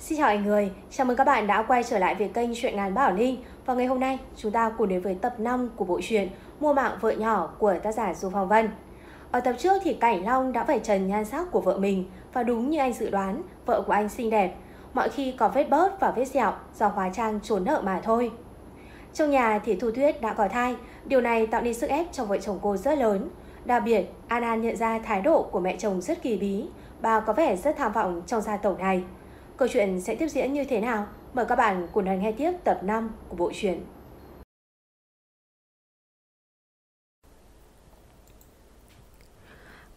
Xin chào anh người, chào mừng các bạn đã quay trở lại với kênh Chuyện ngàn Bảo Linh Và ngày hôm nay chúng ta cùng đến với tập 5 của bộ truyện Mua mạng vợ nhỏ của tác giả Du Phong Vân. Ở tập trước thì Cảnh Long đã phải trần nhan sắc của vợ mình Và đúng như anh dự đoán, vợ của anh xinh đẹp. Mọi khi có vết bớt và vết sẹo do hóa trang trốn nợ mà thôi. Trong nhà thì Thu Thuyết đã có thai Điều này tạo nên sức ép cho vợ chồng cô rất lớn. Đặc biệt, An An nhận ra thái độ của mẹ chồng rất kỳ bí. Bà có vẻ rất tham vọng trong gia tộc này. Câu chuyện sẽ tiếp diễn như thế nào? Mời các bạn cùng đón nghe tiếp tập 5 của bộ truyện.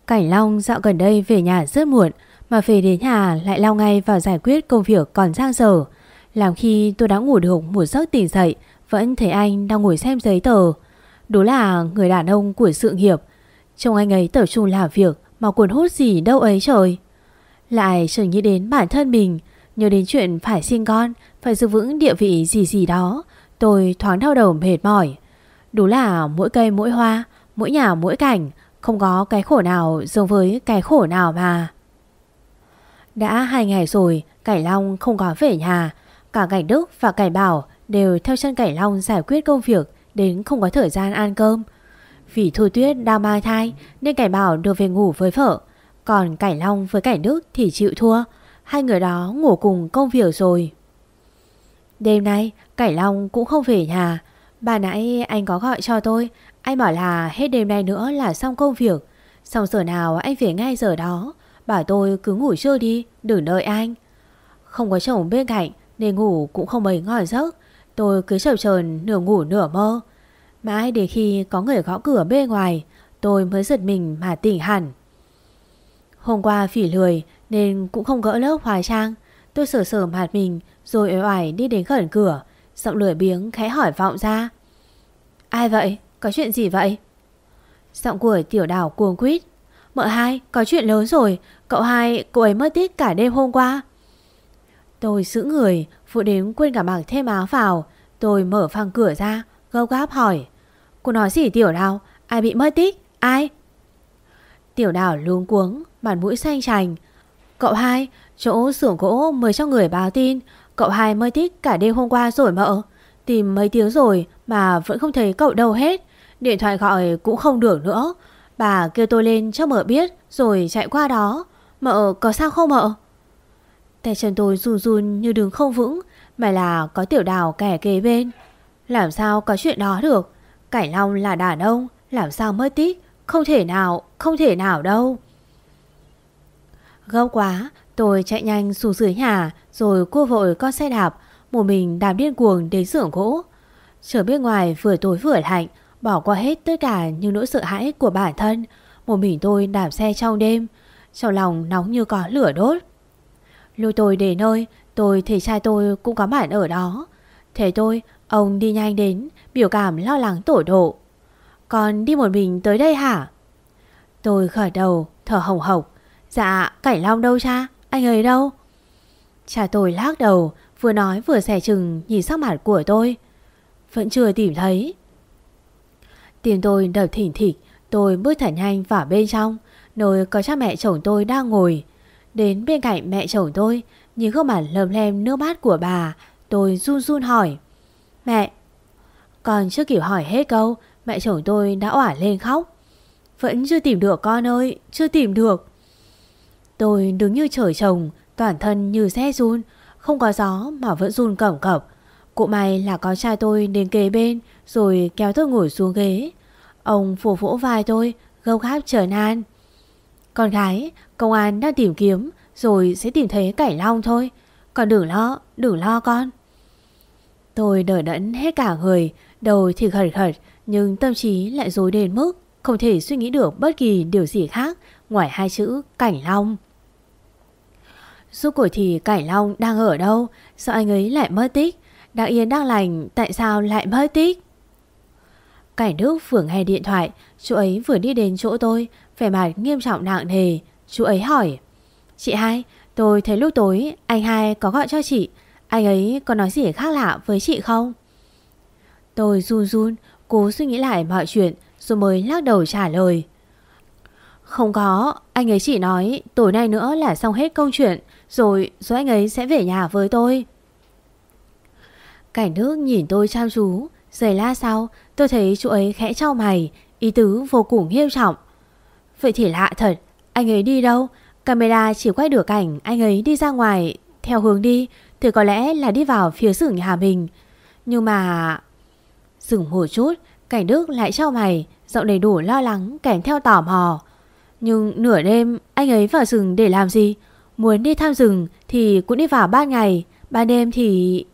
Cảnh Long dạo gần đây về nhà rất muộn, mà về đến nhà lại lao ngay vào giải quyết công việc còn giang dở. Làm khi tôi đã ngủ được một giấc tỉnh dậy, vẫn thấy anh đang ngồi xem giấy tờ. Đúng là người đàn ông của sự nghiệp. Trông anh ấy tập trung làm việc mà cuốn hút gì đâu ấy trời. Lại chợt nghĩ đến bản thân mình Nhớ đến chuyện phải sinh con, Phải giữ vững địa vị gì gì đó, Tôi thoáng đau đầu mệt mỏi. Đúng là mỗi cây mỗi hoa, Mỗi nhà mỗi cảnh, Không có cái khổ nào giống với cái khổ nào mà. Đã hai ngày rồi Cảnh Long không có về nhà. Cả Cảnh Đức và Cảnh Bảo Đều theo chân Cảnh Long giải quyết công việc Đến không có thời gian ăn cơm. Vì Thu Tuyết đang mang thai, Nên Cảnh Bảo được về ngủ với vợ. Còn Cảnh Long với Cảnh Đức thì chịu thua. Hai người đó ngủ cùng công việc rồi. Đêm nay Cảnh Long cũng không về nhà. Bà nãy anh có gọi cho tôi, Anh bảo là hết đêm nay nữa là xong công việc. Xong giờ nào anh về ngay giờ đó, Bảo tôi cứ ngủ trưa đi, Đừng đợi anh. Không có chồng bên cạnh Nên ngủ cũng không mấy ngon giấc. Tôi cứ chập chờn nửa ngủ nửa mơ. Mãi đến khi có người gõ cửa bên ngoài, Tôi mới giật mình mà tỉnh hẳn. Hôm qua phỉ lười nên cũng không gỡ lớp hóa trang. Tôi sửa sửa mặt mình rồi ế oải đi đến gần cửa, giọng lười biếng khẽ hỏi vọng ra. Ai vậy? Có chuyện gì vậy? Giọng của tiểu đảo cuồng quýt. Mợ hai, có chuyện lớn rồi. Cậu hai, cô ấy mất tích cả đêm hôm qua. Tôi giữ người, phụ đến quên cả mặc thêm áo vào. Tôi mở phang cửa ra, gâu gáp hỏi. Cô nói gì tiểu đào? Ai bị mất tích? Ai? Tiểu đảo luống cuống, mặt mũi xanh chành. Cậu hai, chỗ xưởng gỗ mới cho người báo tin. Cậu hai mới thích cả đêm hôm qua rồi mợ. Tìm mấy tiếng rồi mà vẫn không thấy cậu đâu hết. Điện thoại gọi cũng không được nữa. Bà kêu tôi lên cho mợ biết rồi chạy qua đó. Mợ có sao không mợ? Tay chân tôi run run như đứng không vững mà là có tiểu đào kẻ kế bên. Làm sao có chuyện đó được? cải Long là đàn ông, làm sao mất tích? Không thể nào, không thể nào đâu gấp quá, tôi chạy nhanh xuống dưới nhà rồi cua vội con xe đạp, một mình đạp điên cuồng đến xưởng gỗ. Trở bên ngoài vừa tối vừa lạnh, bỏ qua hết tất cả những nỗi sợ hãi của bản thân. Một mình tôi đạp xe trong đêm, trong lòng nóng như có lửa đốt. Lôi tôi đến nơi, tôi thấy trai tôi cũng có bạn ở đó. Thế tôi, ông đi nhanh đến, biểu cảm lo lắng tổ độ. Còn đi một mình tới đây hả? Tôi khởi đầu, thở hồng hộc. Dạ, Cảnh Long đâu cha? Anh ấy đâu? Cha tôi lắc đầu, vừa nói vừa xẻ chừng nhìn sắc mặt của tôi. Vẫn chưa tìm thấy. Tiền tôi đập thỉnh thịch, tôi bước thật nhanh vào bên trong, nơi có cha mẹ chồng tôi đang ngồi. Đến bên cạnh mẹ chồng tôi, nhìn gương mặt lầm lem nước mắt của bà, tôi run run hỏi. Mẹ! Còn chưa kịp hỏi hết câu, mẹ chồng tôi đã ỏa lên khóc. Vẫn chưa tìm được con ơi, chưa tìm được. Tôi đứng như trời trồng, toàn thân như xe run, không có gió mà vẫn run cẩm cập. Cụ may là có trai tôi đến kế bên rồi kéo tôi ngồi xuống ghế. Ông phủ vỗ vai tôi, gâu gáp trở nan. Con gái, công an đang tìm kiếm rồi sẽ tìm thấy cải long thôi. Còn đừng lo, đừng lo con. Tôi đợi đẫn hết cả người, đầu thì khẩn khẩn nhưng tâm trí lại dối đến mức không thể suy nghĩ được bất kỳ điều gì khác ngoài hai chữ cảnh long. Suốt cuộc thì Cảnh Long đang ở đâu? Sao anh ấy lại mất tích? Đang yên đang lành, tại sao lại mất tích? Cảnh Đức vừa nghe điện thoại, chú ấy vừa đi đến chỗ tôi, vẻ mặt nghiêm trọng nặng nề. Chú ấy hỏi, Chị hai, tôi thấy lúc tối anh hai có gọi cho chị, anh ấy có nói gì khác lạ với chị không? Tôi run run, cố suy nghĩ lại mọi chuyện rồi mới lắc đầu trả lời. Không có, anh ấy chỉ nói tối nay nữa là xong hết câu chuyện rồi, rồi anh ấy sẽ về nhà với tôi. Cảnh nước nhìn tôi chăm chú. Giây la sau tôi thấy chú ấy khẽ trao mày. Ý tứ vô cùng nghiêm trọng. Vậy thì lạ thật Anh ấy đi đâu? Camera chỉ quay được cảnh anh ấy đi ra ngoài. Theo hướng đi Thì có lẽ là đi vào phía xưởng nhà mình. Nhưng mà Dừng một chút Cảnh Đức lại trao mày. Giọng đầy đủ lo lắng kèm theo tò mò. Nhưng nửa đêm anh ấy vào rừng để làm gì? Muốn đi thăm rừng Thì cũng đi vào ban ngày, Ban đêm thì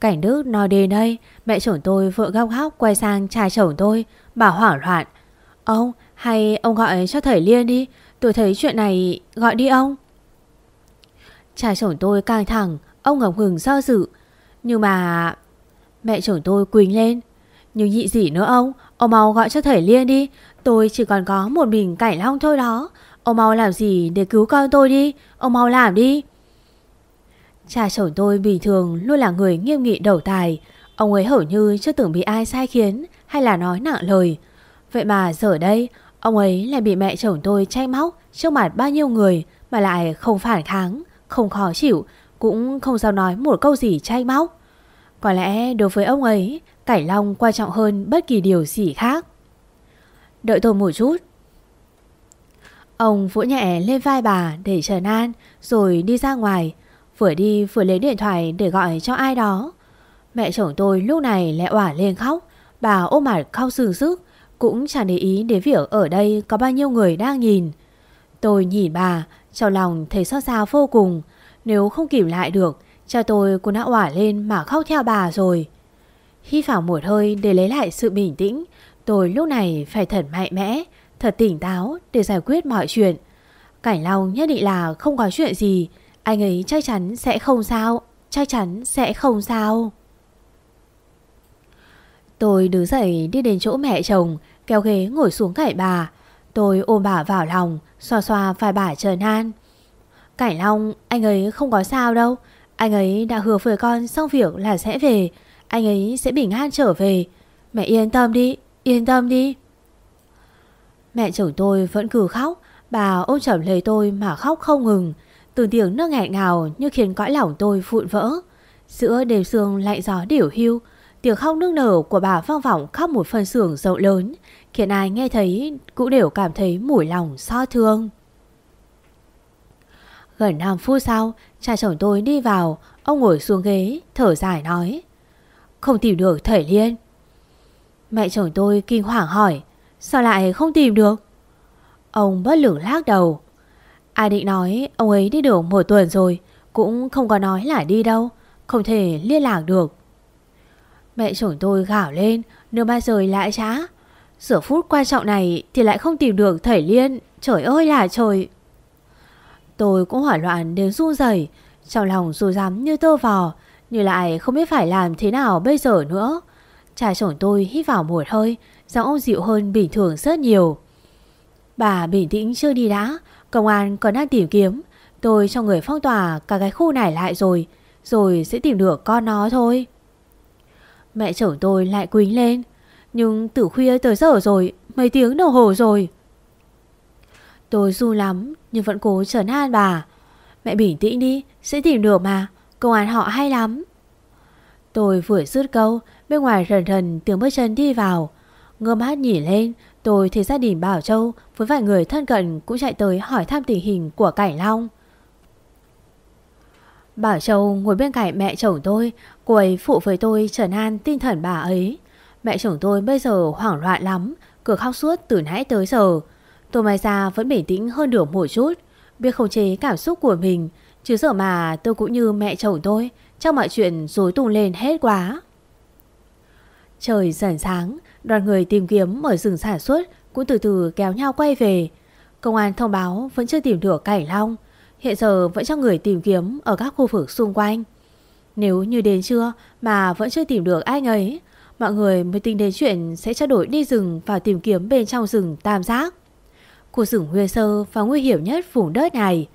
Cảnh Đức nói đến đây, Mẹ chồng tôi vợ góc hóc quay sang trai chồng tôi, Bảo hoảng loạn. Ông, hay ông gọi cho thầy Liên đi, Tôi thấy chuyện này gọi đi ông. Trai chồng tôi căng thẳng, Ông ngập ngừng do dự. Nhưng mà Mẹ chồng tôi quỳnh lên. Nhưng nhị gì nữa ông Ông mau gọi cho thầy Liên đi, Tôi chỉ còn có một mình cảnh long thôi đó. Ông mau làm gì để cứu con tôi đi? Ông mau làm đi. Cha chồng tôi bình thường luôn là người nghiêm nghị đầu tài. Ông ấy hầu như chưa từng bị ai sai khiến Hay là nói nặng lời. Vậy mà giờ đây, Ông ấy lại bị mẹ chồng tôi chay móc Trước mặt bao nhiêu người Mà lại không phản kháng, Không khó chịu, Cũng không sao nói một câu gì chay móc. Có lẽ đối với ông ấy Cải Long quan trọng hơn bất kỳ điều gì khác. Đợi tôi một chút. Ông vỗ nhẹ lên vai bà để trần an, Rồi đi ra ngoài. Vừa đi vừa lấy điện thoại để gọi cho ai đó. Mẹ chồng tôi lúc này lại ỏa lên khóc. Bà ôm mặt khóc sừng sức Cũng chẳng để ý đến việc ở đây có bao nhiêu người đang nhìn. Tôi nhìn bà, Trong lòng thấy xót xa vô cùng. Nếu không kìm lại được, Cha tôi cũng đã ỏa lên mà khóc theo bà rồi. Hít vào một hơi để lấy lại sự bình tĩnh. Tôi lúc này phải thật mạnh mẽ Thật tỉnh táo để giải quyết mọi chuyện. Cảnh Long nhất định là không có chuyện gì. Anh ấy chắc chắn sẽ không sao. Chắc chắn sẽ không sao. Tôi đứng dậy đi đến chỗ mẹ chồng, Kéo ghế ngồi xuống cạnh bà. Tôi ôm bà vào lòng, Xoa xoa vai bà trần an. Cảnh Long, anh ấy không có sao đâu. Anh ấy đã hứa với con xong việc là sẽ về. Anh ấy sẽ bình an trở về. Mẹ yên tâm đi, Yên tâm đi. Mẹ chồng tôi vẫn cứ khóc. Bà ôm chầm lấy tôi mà khóc không ngừng. Từ tiếng nước nghẹn ngào Như khiến cõi lòng tôi vụn vỡ. Giữa đêm sương lạnh gió điểu hưu Tiếng khóc nước nở của bà vang vọng khắp một phần xưởng rộng lớn, Khiến ai nghe thấy cũng đều cảm thấy mủi lòng so thương. Gần 5 phút sau, Cha chồng tôi đi vào, Ông ngồi xuống ghế, thở dài nói, Không tìm được thầy Liên. Mẹ chồng tôi kinh hoàng hỏi Sao lại không tìm được? Ông bất lực lắc đầu. Ai định nói ông ấy đi được một tuần rồi, Cũng không có nói là đi đâu, Không thể liên lạc được. Mẹ chồng tôi gào lên Nước ba rời lại trá. Giữa phút quan trọng này thì lại không tìm được thầy Liên. Trời ơi là trời! Tôi cũng hoảng loạn đến run rẩy, Trong lòng dù dám như tơ vò, Nhưng lại không biết phải làm thế nào bây giờ nữa. Cha chồng tôi hít vào một hơi Giọng ông dịu hơn bình thường rất nhiều. Bà bình tĩnh chưa đi đã, Công an còn đang tìm kiếm. Tôi cho người phong tỏa cả cái khu này lại rồi Rồi sẽ tìm được con nó thôi. Mẹ chồng tôi lại quính lên. Nhưng từ khuya tới giờ rồi, Mấy tiếng đồng hồ rồi. Tôi run lắm, Nhưng vẫn cố trấn an bà. Mẹ bình tĩnh đi, Sẽ tìm được mà, Công an họ hay lắm. Tôi vừa dứt câu, Bên ngoài rần rần tiếng bước chân đi vào. Ngơ mắt nhìn lên, Tôi thấy gia đình Bảo Châu Với vài người thân cận cũng chạy tới hỏi thăm tình hình của Cảnh Long. Bảo Châu ngồi bên cạnh mẹ chồng tôi, Cô ấy phụ với tôi trần an tinh thần bà ấy. Mẹ chồng tôi bây giờ hoảng loạn lắm, Cứ khóc suốt từ nãy tới giờ. Tôi may ra vẫn bình tĩnh hơn được một chút, Biết khống chế cảm xúc của mình, Chứ giờ mà tôi cũng như mẹ chồng tôi Trong mọi chuyện rối tung lên hết quá. Trời dần sáng Đoàn người tìm kiếm ở rừng sản xuất Cũng từ từ kéo nhau quay về. Công an thông báo vẫn chưa tìm được Cảnh Long. Hiện giờ vẫn cho người tìm kiếm Ở các khu vực xung quanh. Nếu như đến trưa mà vẫn chưa tìm được anh ấy Mọi người mới tính đến chuyện Sẽ trao đổi đi rừng và tìm kiếm Bên trong rừng tam giác. Khu rừng nguyên sơ và nguy hiểm nhất vùng đất này.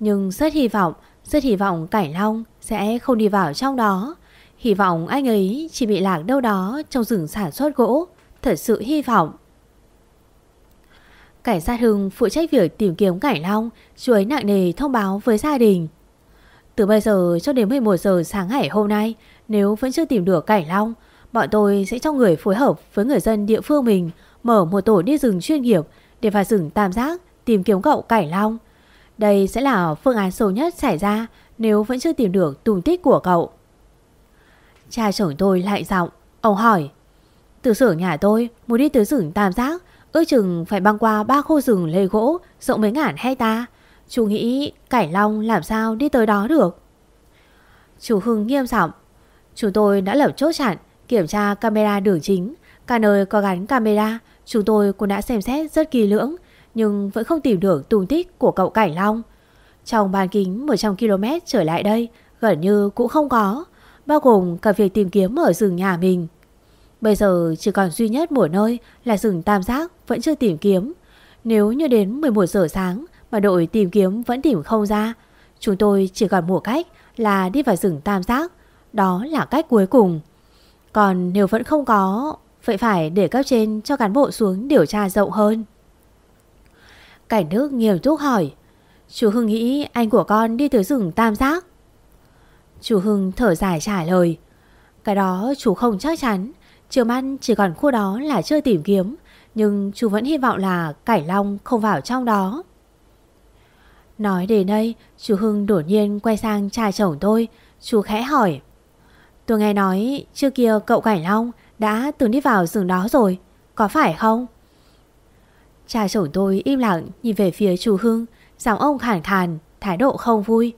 Nhưng rất hy vọng, Rất hy vọng Cảnh Long sẽ không đi vào trong đó. Hy vọng anh ấy chỉ bị lạc đâu đó Trong rừng sản xuất gỗ Thật sự hy vọng Cảnh sát Hưng phụ trách việc tìm kiếm Cảnh Long, chú ấy nặng nề thông báo với gia đình. Từ bây giờ cho đến 11 giờ sáng ngày hôm nay, nếu vẫn chưa tìm được Cảnh Long, bọn tôi sẽ cho người phối hợp với người dân địa phương mình mở một tổ đi rừng chuyên nghiệp để vào rừng Tam Giác tìm kiếm cậu Cảnh Long. Đây sẽ là phương án xấu nhất xảy ra nếu vẫn chưa tìm được tung tích của cậu. Cha chồng tôi lại giọng, ông hỏi. Từ xưởng nhà tôi muốn đi tới rừng Tam Giác, ước chừng phải băng qua ba khu rừng lê gỗ rộng mấy ngàn hecta. Chú nghĩ Cảnh Long làm sao đi tới đó được? Chú Hưng nghiêm giọng. Chúng tôi đã lập chốt chặn, kiểm tra camera đường chính. Cả nơi có gắn camera, chúng tôi cũng đã xem xét rất kỳ lưỡng, nhưng vẫn không tìm được tung tích của cậu Cảnh Long. Trong bàn kính 100 km trở lại đây, gần như cũng không có, bao gồm cả việc tìm kiếm ở rừng nhà mình. Bây giờ chỉ còn duy nhất một nơi là rừng Tam Giác vẫn chưa tìm kiếm. Nếu như đến 11 giờ sáng mà đội tìm kiếm vẫn tìm không ra, chúng tôi chỉ còn một cách là đi vào rừng Tam Giác. Đó là cách cuối cùng. Còn nếu vẫn không có, vậy phải để cấp trên cho cán bộ xuống điều tra rộng hơn. Cảnh nước nghiêm túc hỏi. Chú Hưng nghĩ anh của con đi tới rừng Tam Giác. Chú Hưng thở dài trả lời. Cái đó chú không chắc chắn. Trường ăn chỉ còn khu đó là chưa tìm kiếm. Nhưng chú vẫn hy vọng là Cảnh Long không vào trong đó. Nói đến đây, chú Hưng đột nhiên quay sang cha chồng tôi. Chú khẽ hỏi. Tôi nghe nói trước kia cậu Cảnh Long đã từng đi vào rừng đó rồi. Có phải không? Cha chồng tôi im lặng nhìn về phía chú Hưng. Giọng ông khản khàn, thái độ không vui.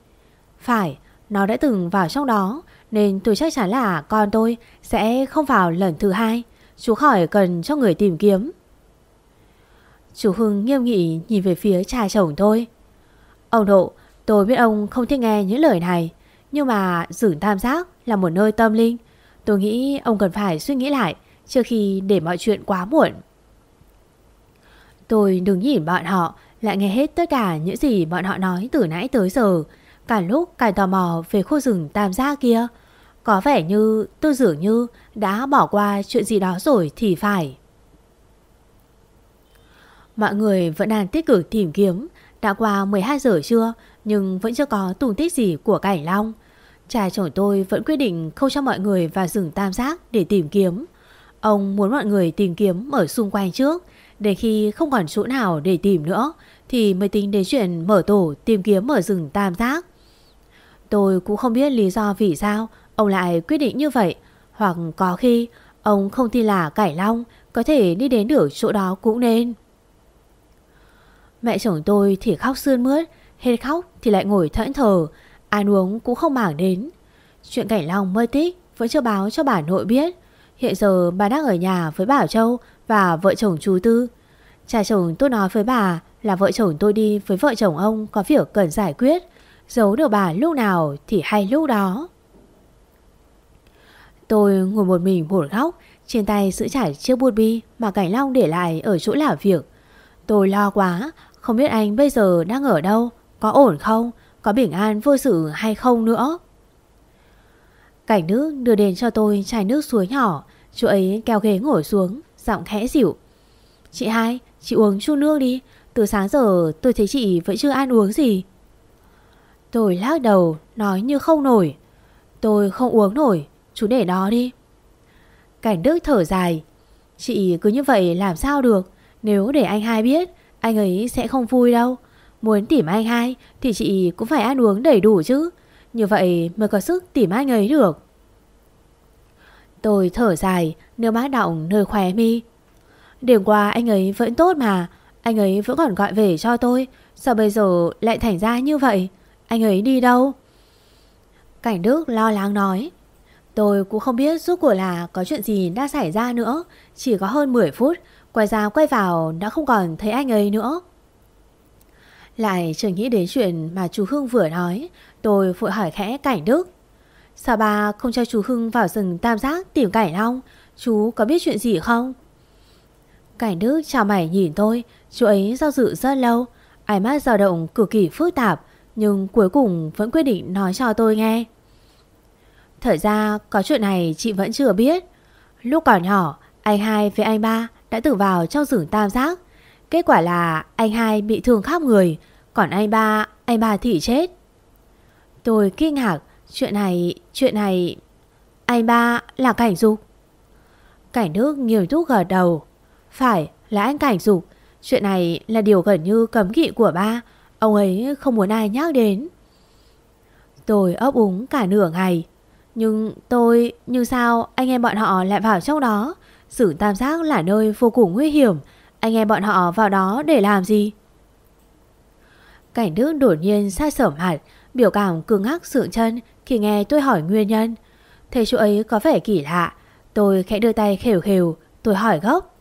Phải, nó đã từng vào trong đó nên tôi chắc chắn là con tôi sẽ không vào lần thứ hai. Chú khỏi cần cho người tìm kiếm. Chú Hưng nghiêm nghị nhìn về phía cha chồng tôi. Ông Độ, tôi biết ông không thích nghe những lời này. Nhưng mà rừng tam giác là một nơi tâm linh. Tôi nghĩ ông cần phải suy nghĩ lại trước khi để mọi chuyện quá muộn. Tôi đừng nhìn bọn họ lại nghe hết tất cả những gì bọn họ nói từ nãy tới giờ. Cả lúc càng tò mò về khu rừng tam giác kia. Có vẻ như tôi dường như đã bỏ qua chuyện gì đó rồi thì phải. Mọi người vẫn đang tích cực tìm kiếm. Đã qua 12 giờ trưa, nhưng vẫn chưa có tung tích gì của Cảnh Long. Cha chồng tôi vẫn quyết định không cho mọi người vào rừng tam giác để tìm kiếm. Ông muốn mọi người tìm kiếm ở xung quanh trước để khi không còn chỗ nào để tìm nữa thì mới tính đến chuyện mở tổ tìm kiếm ở rừng tam giác. Tôi cũng không biết lý do vì sao ông lại quyết định như vậy. Hoặc có khi ông không tin là Cải Long có thể đi đến được chỗ đó cũng nên. Mẹ chồng tôi thì khóc sươn mướt, hết khóc thì lại ngồi thẫn thờ, ăn uống cũng không mảng đến. Chuyện Cảnh Long mơ tích vẫn chưa báo cho bà nội biết. Hiện giờ bà đang ở nhà với Bảo Châu và vợ chồng chú Tư. Cha chồng tôi nói với bà là vợ chồng tôi đi với vợ chồng ông có việc cần giải quyết. Giấu được bà lúc nào thì hay lúc đó. Tôi ngồi một mình một góc, trên tay giữ chải chiếc bút bi mà Cảnh Long để lại ở chỗ làm việc. Tôi lo quá, không biết anh bây giờ đang ở đâu, có ổn không, có bình an vô sự hay không nữa. Cảnh nước đưa đến cho tôi chai nước suối nhỏ, chú ấy kéo ghế ngồi xuống, giọng khẽ dịu. Chị hai, chị uống chút nước đi, từ sáng giờ tôi thấy chị vẫn chưa ăn uống gì. Tôi lắc đầu, nói như không nổi. Tôi không uống nổi, chú để đó đi. Cảnh Đức thở dài. Chị cứ như vậy làm sao được, nếu để anh hai biết, anh ấy sẽ không vui đâu. Muốn tìm anh hai thì chị cũng phải ăn uống đầy đủ chứ. Như vậy mới có sức tìm anh ấy được. Tôi thở dài, nước mắt đọng nơi khóe mi. Đêm qua anh ấy vẫn tốt mà, anh ấy vẫn còn gọi về cho tôi. Sao bây giờ lại thành ra như vậy? Anh ấy đi đâu? Cảnh Đức lo lắng nói. Tôi cũng không biết rốt cuộc là có chuyện gì đã xảy ra nữa. Chỉ có hơn 10 phút, quay ra quay vào đã không còn thấy anh ấy nữa. Lại chợt nghĩ đến chuyện mà chú Hưng vừa nói, tôi vội hỏi khẽ Cảnh Đức. Sao bà không cho chú Hưng vào rừng tam giác tìm Cảnh Long? Chú có biết chuyện gì không? Cảnh Đức chào mày nhìn tôi, chú ấy do dự rất lâu, ánh mắt dao động cực kỳ phức tạp, nhưng cuối cùng vẫn quyết định nói cho tôi nghe. Thật ra có chuyện này chị vẫn chưa biết. Lúc còn nhỏ, anh hai với anh ba đã tử vào trong rừng tam giác. Kết quả là anh hai bị thương khắp người Còn anh ba, anh ba thì chết Tôi kinh ngạc Chuyện này, chuyện này Anh ba là cảnh dục Cảnh nước nhiều túc gật đầu Phải là anh cảnh dục Chuyện này là điều gần như cấm kỵ của ba Ông ấy không muốn ai nhắc đến. Tôi ấp úng cả nửa ngày. Nhưng tôi Nhưng sao anh em bọn họ lại vào trong đó? Sử tam giác là nơi vô cùng nguy hiểm. Anh em bọn họ vào đó để làm gì? Cảnh đức đột nhiên sai sở mặt Biểu cảm cứng ngắc sượng chân Khi nghe tôi hỏi nguyên nhân. Thấy chú ấy có vẻ kỳ lạ. Tôi khẽ đưa tay khều khều Tôi hỏi gốc.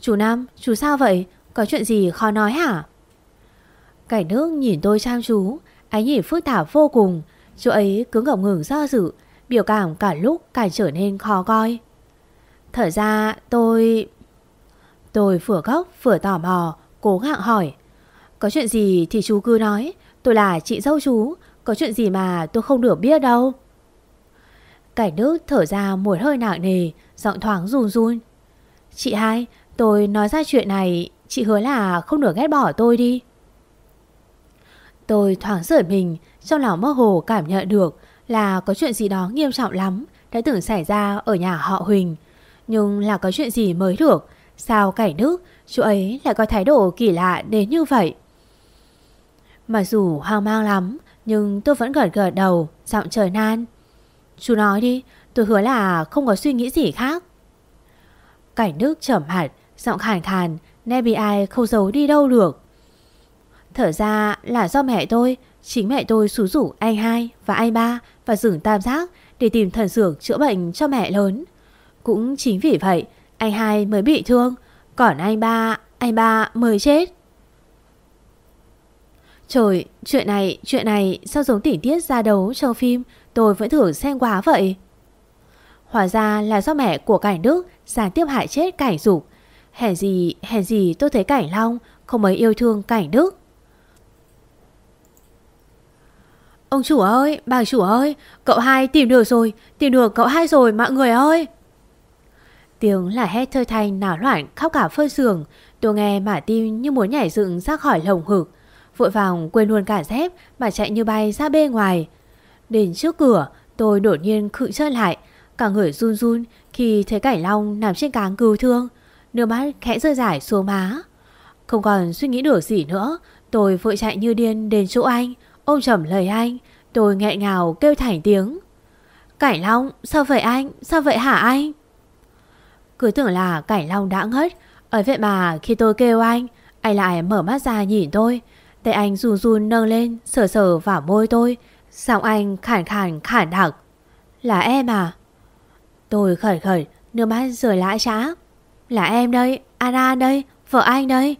Chú Nam, chú sao vậy? Có chuyện gì khó nói hả? Cảnh nước nhìn tôi chăm chú, Ánh nhìn phức tạp vô cùng. Chú ấy cứ ngập ngừng do dự, Biểu cảm cả lúc càng trở nên khó coi. Thở ra, tôi... Tôi vừa góc vừa tò mò, Cố gắng hỏi. Có chuyện gì thì chú cứ nói, Tôi là chị dâu chú, Có chuyện gì mà tôi không được biết đâu. Cảnh nước thở ra một hơi nặng nề, Giọng thoáng run run. Chị hai, Tôi nói ra chuyện này, Chị hứa là không được ghét bỏ tôi đi. Tôi thoáng rời mình, Trong lòng mơ hồ cảm nhận được Là có chuyện gì đó nghiêm trọng lắm Đã từng xảy ra ở nhà họ Huỳnh. Nhưng là có chuyện gì mới được? Sao cảnh đức Chú ấy lại có thái độ kỳ lạ đến như vậy? Mặc dù hoang mang lắm, Nhưng tôi vẫn gật gật đầu, Giọng trời nan. Chú nói đi, Tôi hứa là không có suy nghĩ gì khác. Cảnh đức trầm hạt, Giọng khàn khàn, nay bị ai không giấu đi đâu được? Thở ra là do mẹ tôi. Chính mẹ tôi xú rủ anh hai và anh ba Và rừng tam giác Để tìm thần dược chữa bệnh cho mẹ lớn. Cũng chính vì vậy Anh hai mới bị thương Còn anh ba Anh ba mới chết. Trời chuyện này Chuyện này sao giống tỉ tiết ra đấu trong phim? Tôi vẫn thử xem quá vậy. Hóa ra là do mẹ của cảnh đức Gián tiếp hại chết cảnh dục. Hèn gì, hèn gì tôi thấy cảnh long Không mấy yêu thương cảnh đức. Ông chủ ơi, bà chủ ơi Cậu hai tìm được rồi Tìm được cậu hai rồi mọi người ơi. Tiếng là hét thơ thanh náo loạn khóc cả phơi giường Tôi nghe mà tim như muốn nhảy dựng ra khỏi lồng hực Vội vàng quên luôn cả dép Mà chạy như bay ra bên ngoài. Đến trước cửa tôi đột nhiên khựng chân lại. Cả người run run khi thấy cảnh long nằm trên cáng cứu thương. Nước mắt khẽ rơi rải xuống má. Không còn suy nghĩ được gì nữa Tôi vội chạy như điên đến chỗ anh. Ôm chầm lời anh, Tôi nghẹn ngào kêu thành tiếng. Cảnh Long, sao vậy anh? Sao vậy hả anh? Cứ tưởng là Cảnh Long đã ngất Ở vậy mà khi tôi kêu anh Anh lại mở mắt ra nhìn tôi. Tay anh run run nâng lên, Sờ sờ vào môi tôi, Giọng anh khản khản khản đặc. Là em à? Tôi khởi khởi, Nước mắt rời lã trá Là em đây, Anna đây, Vợ anh đây.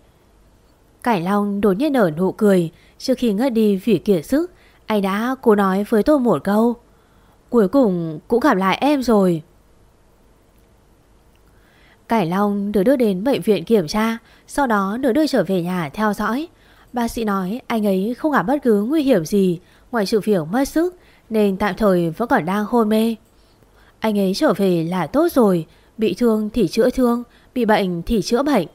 Cảnh Long đột nhiên nở nụ cười Trước khi ngất đi vì kiệt sức, Anh đã cố nói với tôi một câu. Cuối cùng cũng gặp lại em rồi. Cải Long được đưa đến bệnh viện kiểm tra, Sau đó được đưa trở về nhà theo dõi. Bác sĩ nói anh ấy không gặp bất cứ nguy hiểm gì Ngoài sự việc mất sức, Nên tạm thời vẫn còn đang hôn mê. Anh ấy trở về là tốt rồi, Bị thương thì chữa thương, Bị bệnh thì chữa bệnh.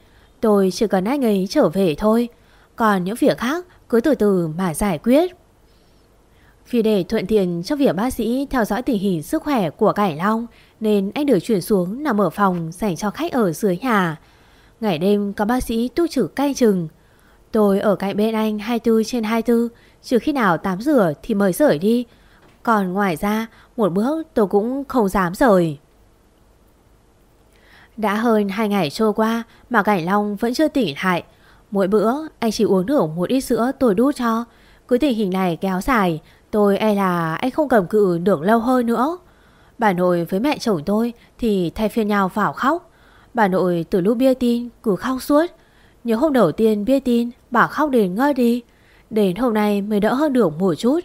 Tôi chỉ cần anh ấy trở về thôi. Còn những việc khác cứ từ từ mà giải quyết. Vì để thuận tiện cho việc bác sĩ theo dõi tình hình sức khỏe của Cải Long, Nên anh được chuyển xuống nằm ở phòng dành cho khách ở dưới nhà. Ngày đêm có bác sĩ túc trực canh chừng. Tôi ở cạnh bên anh 24 trên 24 Trừ khi nào tắm rửa thì mời rời đi. Còn ngoài ra, Một bước tôi cũng không dám rời. Đã hơn 2 ngày trôi qua Mà Cảnh Long vẫn chưa tỉnh lại Mỗi bữa, anh chỉ uống được một ít sữa tôi đút cho. Cứ tình hình này kéo dài, Tôi e là anh không cầm cự được lâu hơn nữa. Bà nội với mẹ chồng tôi Thì thay phiên nhau vào khóc. Bà nội từ lúc bia tin cứ khóc suốt. Nhớ hôm đầu tiên bia tin, Bà khóc đến ngơ đi. Đến hôm nay mới đỡ hơn được một chút.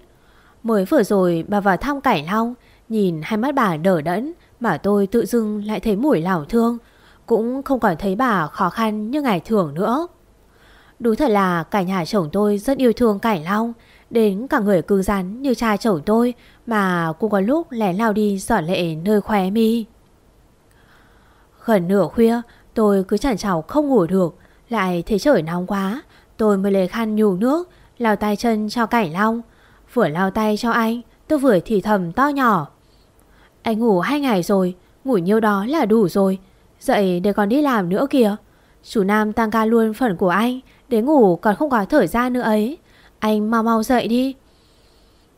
Mới vừa rồi bà vào thăm cảnh long, Nhìn hai mắt bà đỡ đẫn Mà tôi tự dưng lại thấy mùi lảo thương. Cũng không còn thấy bà khó khăn như ngày thường nữa. Đúng thật là cả nhà chồng tôi rất yêu thương cải Long. Đến cả người cứng rắn như cha chồng tôi Mà cũng có lúc lén lao đi giỏ lệ nơi khóe mi. Gần nửa khuya, tôi cứ chẳng chào không ngủ được. Lại thấy trời nóng quá, Tôi mới lấy khăn nhủ nước lao tay chân cho cải Long. Vừa lao tay cho anh, Tôi vừa thì thầm to nhỏ. Anh ngủ hai ngày rồi, Ngủ nhiêu đó là đủ rồi. Dậy để còn đi làm nữa kìa. Chú Nam tăng ca luôn phần của anh đến ngủ còn không có thời gian nữa ấy. Anh mau mau dậy đi.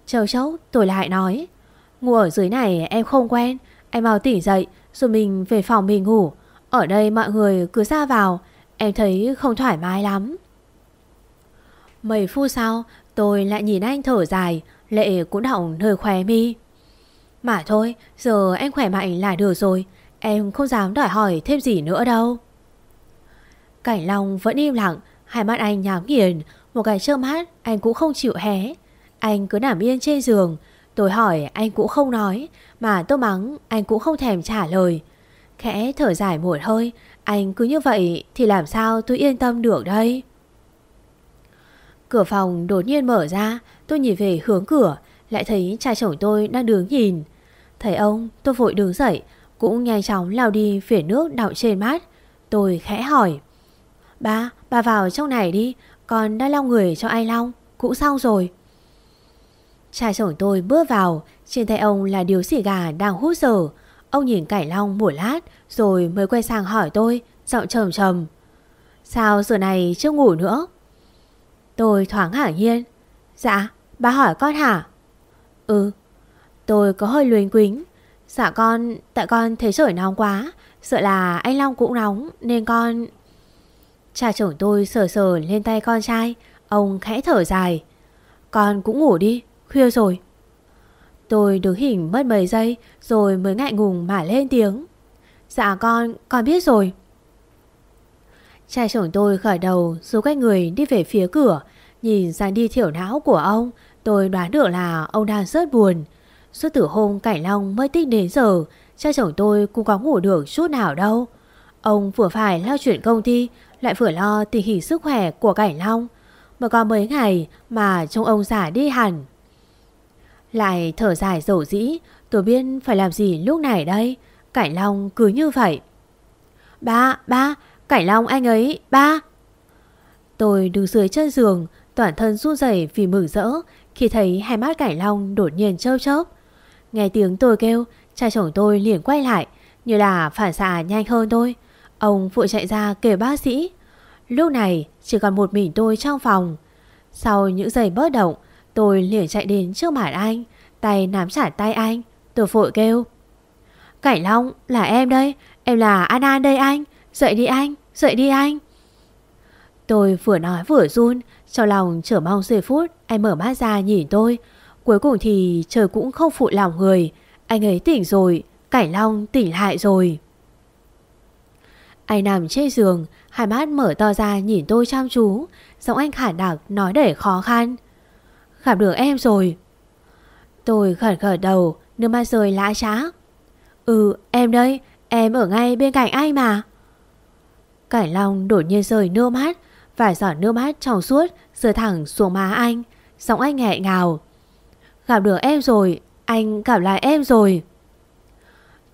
Chờ chốc tôi lại nói, Ngủ ở dưới này em không quen. Em mau tỉnh dậy, Rồi mình về phòng mình ngủ. Ở đây mọi người cứ ra vào, Em thấy không thoải mái lắm. Mấy phút sau, Tôi lại nhìn anh thở dài, Lệ cũng đọng nơi khóe mi. Mà thôi, Giờ em khỏe mạnh là được rồi, Em không dám đòi hỏi thêm gì nữa đâu. Cảnh Long vẫn im lặng Hai mắt anh nhắm nghiền, Một cái trơ mắt, anh cũng không chịu hé. Anh cứ nằm yên trên giường. Tôi hỏi, anh cũng không nói, Mà tôi mắng, anh cũng không thèm trả lời. Khẽ thở dài một hơi, Anh cứ như vậy thì làm sao tôi yên tâm được đây? Cửa phòng đột nhiên mở ra, Tôi nhìn về hướng cửa, Lại thấy cha chồng tôi đang đứng nhìn. Thấy ông, tôi vội đứng dậy, Cũng nhanh chóng lao đi phía nước đọng trên mắt. Tôi khẽ hỏi Ba, ba vào trong này đi. Con đã lau người cho ai lau Cũng xong rồi. Cha chồng tôi bước vào. Trên tay ông là điếu xì gà đang hút dở. Ông nhìn cải long một lát Rồi mới quay sang hỏi tôi Giọng trầm trầm. Sao giờ này chưa ngủ nữa? Tôi thoáng hả nhiên. Dạ bà hỏi con hả? Ừ Tôi có hơi luyến quính. Dạ con Tại con thấy trời nóng quá Sợ là anh Long cũng nóng Nên con Cha chồng tôi sờ sờ lên tay con trai Ông khẽ thở dài. Con cũng ngủ đi Khuya rồi. Tôi đứng hình mất mấy giây Rồi mới ngại ngùng mà lên tiếng. Dạ con, con biết rồi. Cha chồng tôi khởi đầu Dù cách người đi về phía cửa. Nhìn dáng đi thiểu não của ông Tôi đoán được là ông đang rất buồn. Suốt từ hôm Cảnh Long mới tích đến giờ Cha chồng tôi cũng có ngủ được chút nào đâu. Ông vừa phải lo chuyện công ty lại vừa lo tình hình sức khỏe của Cảnh Long. Mà có mấy ngày mà trông ông già đi hẳn. Lại thở dài dầu dĩ Tôi biết phải làm gì lúc này đây Cảnh Long cứ như vậy. Ba, ba, Cảnh Long anh ấy, ba. Tôi đứng dưới chân giường Toàn thân run rẩy vì mừng rỡ Khi thấy hai mắt Cảnh Long đột nhiên trâu chớp, Nghe tiếng tôi kêu Cha chồng tôi liền quay lại Như là phản xạ nhanh hơn tôi. Ông vội chạy ra kể bác sĩ. Lúc này, chỉ còn một mình tôi trong phòng. Sau những giây bớt động, Tôi liền chạy đến trước mặt anh, Tay nắm chặt tay anh, Tôi vội kêu. Cảnh Long, là em đây, Em là An An đây anh, Dậy đi anh, Dậy đi anh. Tôi vừa nói vừa run, Trong lòng chờ mong giây phút Anh mở mắt ra nhìn tôi. Cuối cùng thì trời cũng không phụ lòng người. Anh ấy tỉnh rồi, Cảnh Long tỉnh lại rồi. Anh nằm trên giường, Hai mắt mở to ra nhìn tôi chăm chú, Giọng anh khả đặc nói để khó khăn. Gặp được em rồi. Tôi khẩn khởi đầu, Nước mắt rơi lã trá. Ừ em đây, Em ở ngay bên cạnh anh mà. Cảnh Long đột nhiên rơi nước mắt, Vài giọt nước mắt trong suốt Rơi thẳng xuống má anh, Giọng anh nghẹn ngào. Gặp được em rồi, Anh gặp lại em rồi.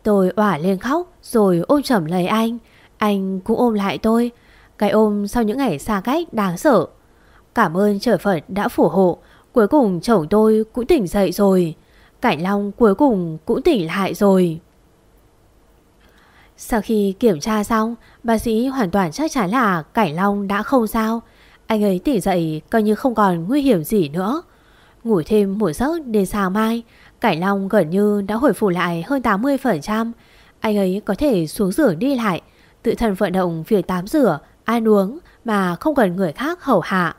Tôi ỏa lên khóc Rồi ôm chầm lấy anh anh cũng ôm lại tôi. Cái ôm sau những ngày xa cách đáng sợ. Cảm ơn trời Phật đã phù hộ. Cuối cùng chồng tôi cũng tỉnh dậy rồi. Cảnh Long cuối cùng cũng tỉnh lại rồi. Sau khi kiểm tra xong, Bác sĩ hoàn toàn chắc chắn là Cảnh Long đã không sao. Anh ấy tỉnh dậy coi như không còn nguy hiểm gì nữa. Ngủ thêm một giấc đến sáng mai, Cảnh Long gần như đã hồi phục lại hơn 80% Anh ấy có thể xuống giường đi lại. Tự thân vận động việc tắm rửa Ăn uống mà không cần người khác hầu hạ.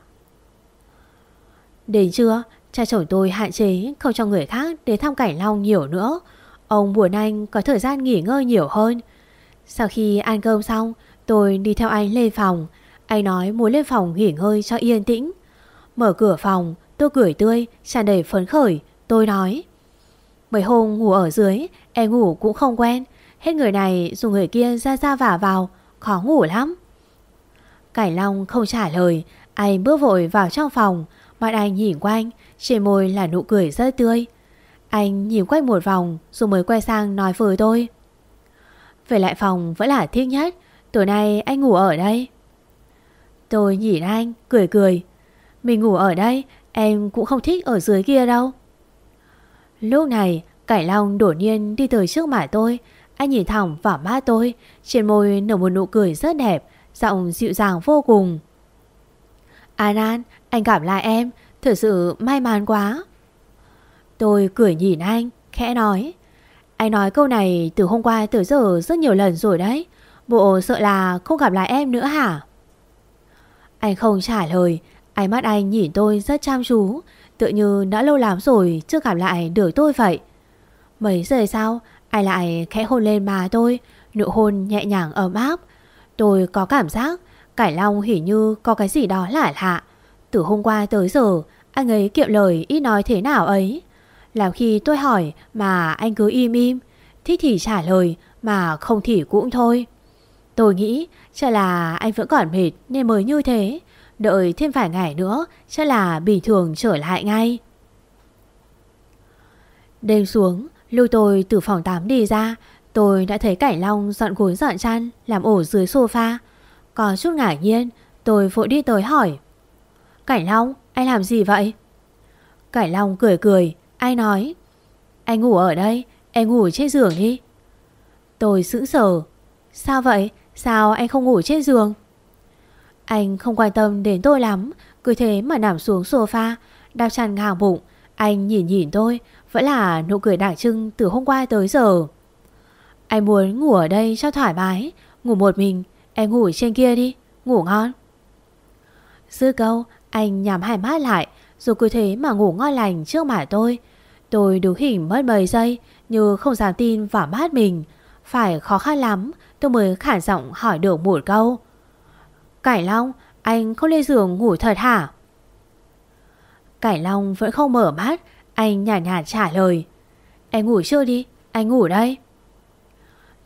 Đến trưa Cha chồng tôi hạn chế không cho người khác đến thăm Cảnh Long nhiều nữa. Ông buồn anh có thời gian nghỉ ngơi nhiều hơn. Sau khi ăn cơm xong Tôi đi theo anh lên phòng. Anh nói muốn lên phòng nghỉ ngơi cho yên tĩnh. Mở cửa phòng Tôi cười tươi, tràn đầy phấn khởi. Tôi nói Mấy hôm ngủ ở dưới Em ngủ cũng không quen. Hết người này dùng người kia ra ra vả vào Khó ngủ lắm Cải Long không trả lời Anh bước vội vào trong phòng Mặt anh nhìn quanh Trên môi là nụ cười rất tươi Anh nhìn quanh một vòng Rồi mới quay sang nói với tôi Về lại phòng vẫn là thích nhất Tối nay anh ngủ ở đây Tôi nhìn anh, cười cười. Mình ngủ ở đây, em cũng không thích ở dưới kia đâu. Lúc này, Cải Long đột nhiên đi tới trước mặt tôi. Anh nhìn thẳng vào mắt tôi, trên môi nở một nụ cười rất đẹp, giọng dịu dàng vô cùng. An An, anh gặp lại em, thật sự may mắn quá. Tôi cười nhìn anh, khẽ nói. Anh nói câu này từ hôm qua tới giờ rất nhiều lần rồi đấy. Bộ sợ là không gặp lại em nữa hả? Anh không trả lời, ánh mắt anh nhìn tôi rất chăm chú, tự như đã lâu lắm rồi chưa gặp lại được tôi vậy. Mấy giờ sau, anh lại khẽ hôn lên má tôi, nụ hôn nhẹ nhàng ấm áp. Tôi có cảm giác Cải Long hỉ như có cái gì đó lạ lạ. Từ hôm qua tới giờ, anh ấy kiệm lời ít nói thế nào ấy. Làm khi tôi hỏi mà anh cứ im im, thích thì trả lời mà không thì cũng thôi. Tôi nghĩ chắc là anh vẫn còn mệt nên mới như thế. Đợi thêm vài ngày nữa chắc là bình thường trở lại ngay. Đêm xuống, lưu tôi từ phòng 8 đi ra, tôi đã thấy Cảnh Long dọn gối dọn chăn làm ổ dưới sofa. Có chút ngạc nhiên, tôi vội đi tới hỏi. Cảnh Long, anh làm gì vậy? Cảnh Long cười cười, anh nói. Anh ngủ ở đây, em ngủ trên giường đi. Tôi sững sờ. Sao vậy? Sao anh không ngủ trên giường? Anh không quan tâm đến tôi lắm, cứ thế mà nằm xuống sofa, Đạp chăn ngang bụng. Anh nhìn nhìn tôi, vẫn là nụ cười đặc trưng từ hôm qua tới giờ. Anh muốn ngủ ở đây cho thoải mái, ngủ một mình, em ngủ trên kia đi, ngủ ngon. Dư câu, anh nhắm hai mắt lại, rồi cứ thế mà ngủ ngon lành trước mặt tôi. Tôi đứng hình mất mấy giây, như không dám tin vào mắt mình. Phải khó khăn lắm, tôi mới khản giọng hỏi được một câu. Cải Long, anh không lên giường ngủ thật hả? Cải Long vẫn không mở mắt, anh nhàn nhạt trả lời. Em ngủ chưa đi, anh ngủ đây.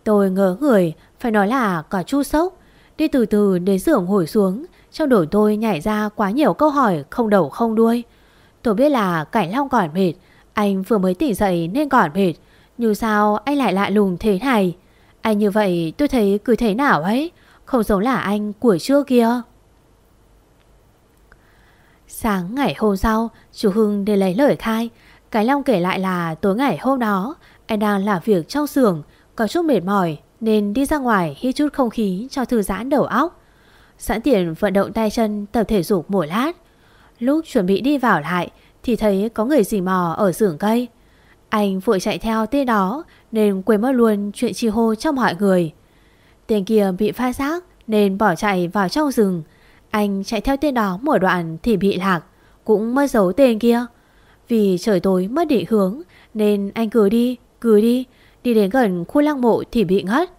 Tôi ngỡ người, phải nói là có chút sốc. Đi từ từ đến giường ngồi xuống, trong đầu tôi nhảy ra quá nhiều câu hỏi không đầu không đuôi. Tôi biết là Cảnh Long còn mệt, anh vừa mới tỉnh dậy nên còn mệt. Nhưng sao anh lại lạ lùng thế này? Anh như vậy tôi thấy cứ thế nào ấy, không giống là anh của trước kia. Sáng ngày hôm sau, chú Hưng để lấy lời khai. Cái Long kể lại là tối ngày hôm đó, anh đang làm việc trong xưởng, có chút mệt mỏi nên đi ra ngoài hít chút không khí cho thư giãn đầu óc. Sẵn tiện vận động tay chân tập thể dục một lát. Lúc chuẩn bị đi vào lại thì thấy có người dì mò ở xưởng cây. Anh vội chạy theo tên đó nên quên mất luôn chuyện chi hô trong mọi người. Tên kia bị pha xác nên bỏ chạy vào trong rừng. Anh chạy theo tên đó một đoạn thì bị lạc, cũng mất dấu tên kia. Vì trời tối mất định hướng nên anh cứ đi, cứ đi, đi đến gần khu lăng mộ thì bị ngất.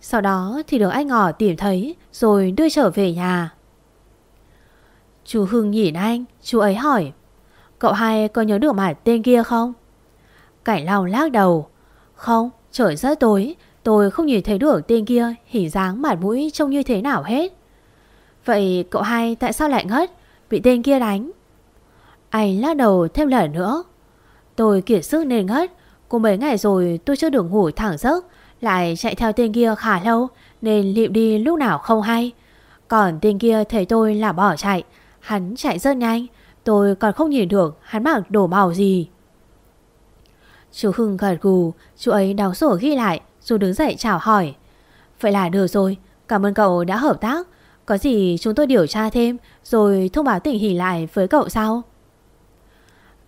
Sau đó thì được anh ngỏ tìm thấy rồi đưa trở về nhà. Chú Hưng nhìn anh, chú ấy hỏi. Cậu hai có nhớ được mặt tên kia không? Cảnh Long lắc đầu. Không, trời rất tối, tôi không nhìn thấy được tên kia hình dáng mặt mũi trông như thế nào hết. Vậy cậu hai tại sao lại ngất? Bị tên kia đánh. Anh lắc đầu thêm lần nữa. Tôi kiệt sức nên ngất. Cũng mấy ngày rồi tôi chưa được ngủ thẳng giấc. Lại chạy theo tên kia khá lâu nên lịm đi lúc nào không hay. Còn tên kia thấy tôi là bỏ chạy. Hắn chạy rất nhanh. Tôi còn không nhìn được hắn mặc đồ màu gì. Chú Hưng gật gù, chú ấy đóng sổ ghi lại rồi đứng dậy chào hỏi. Vậy là được rồi, cảm ơn cậu đã hợp tác. Có gì chúng tôi điều tra thêm rồi thông báo tình hình lại với cậu sau.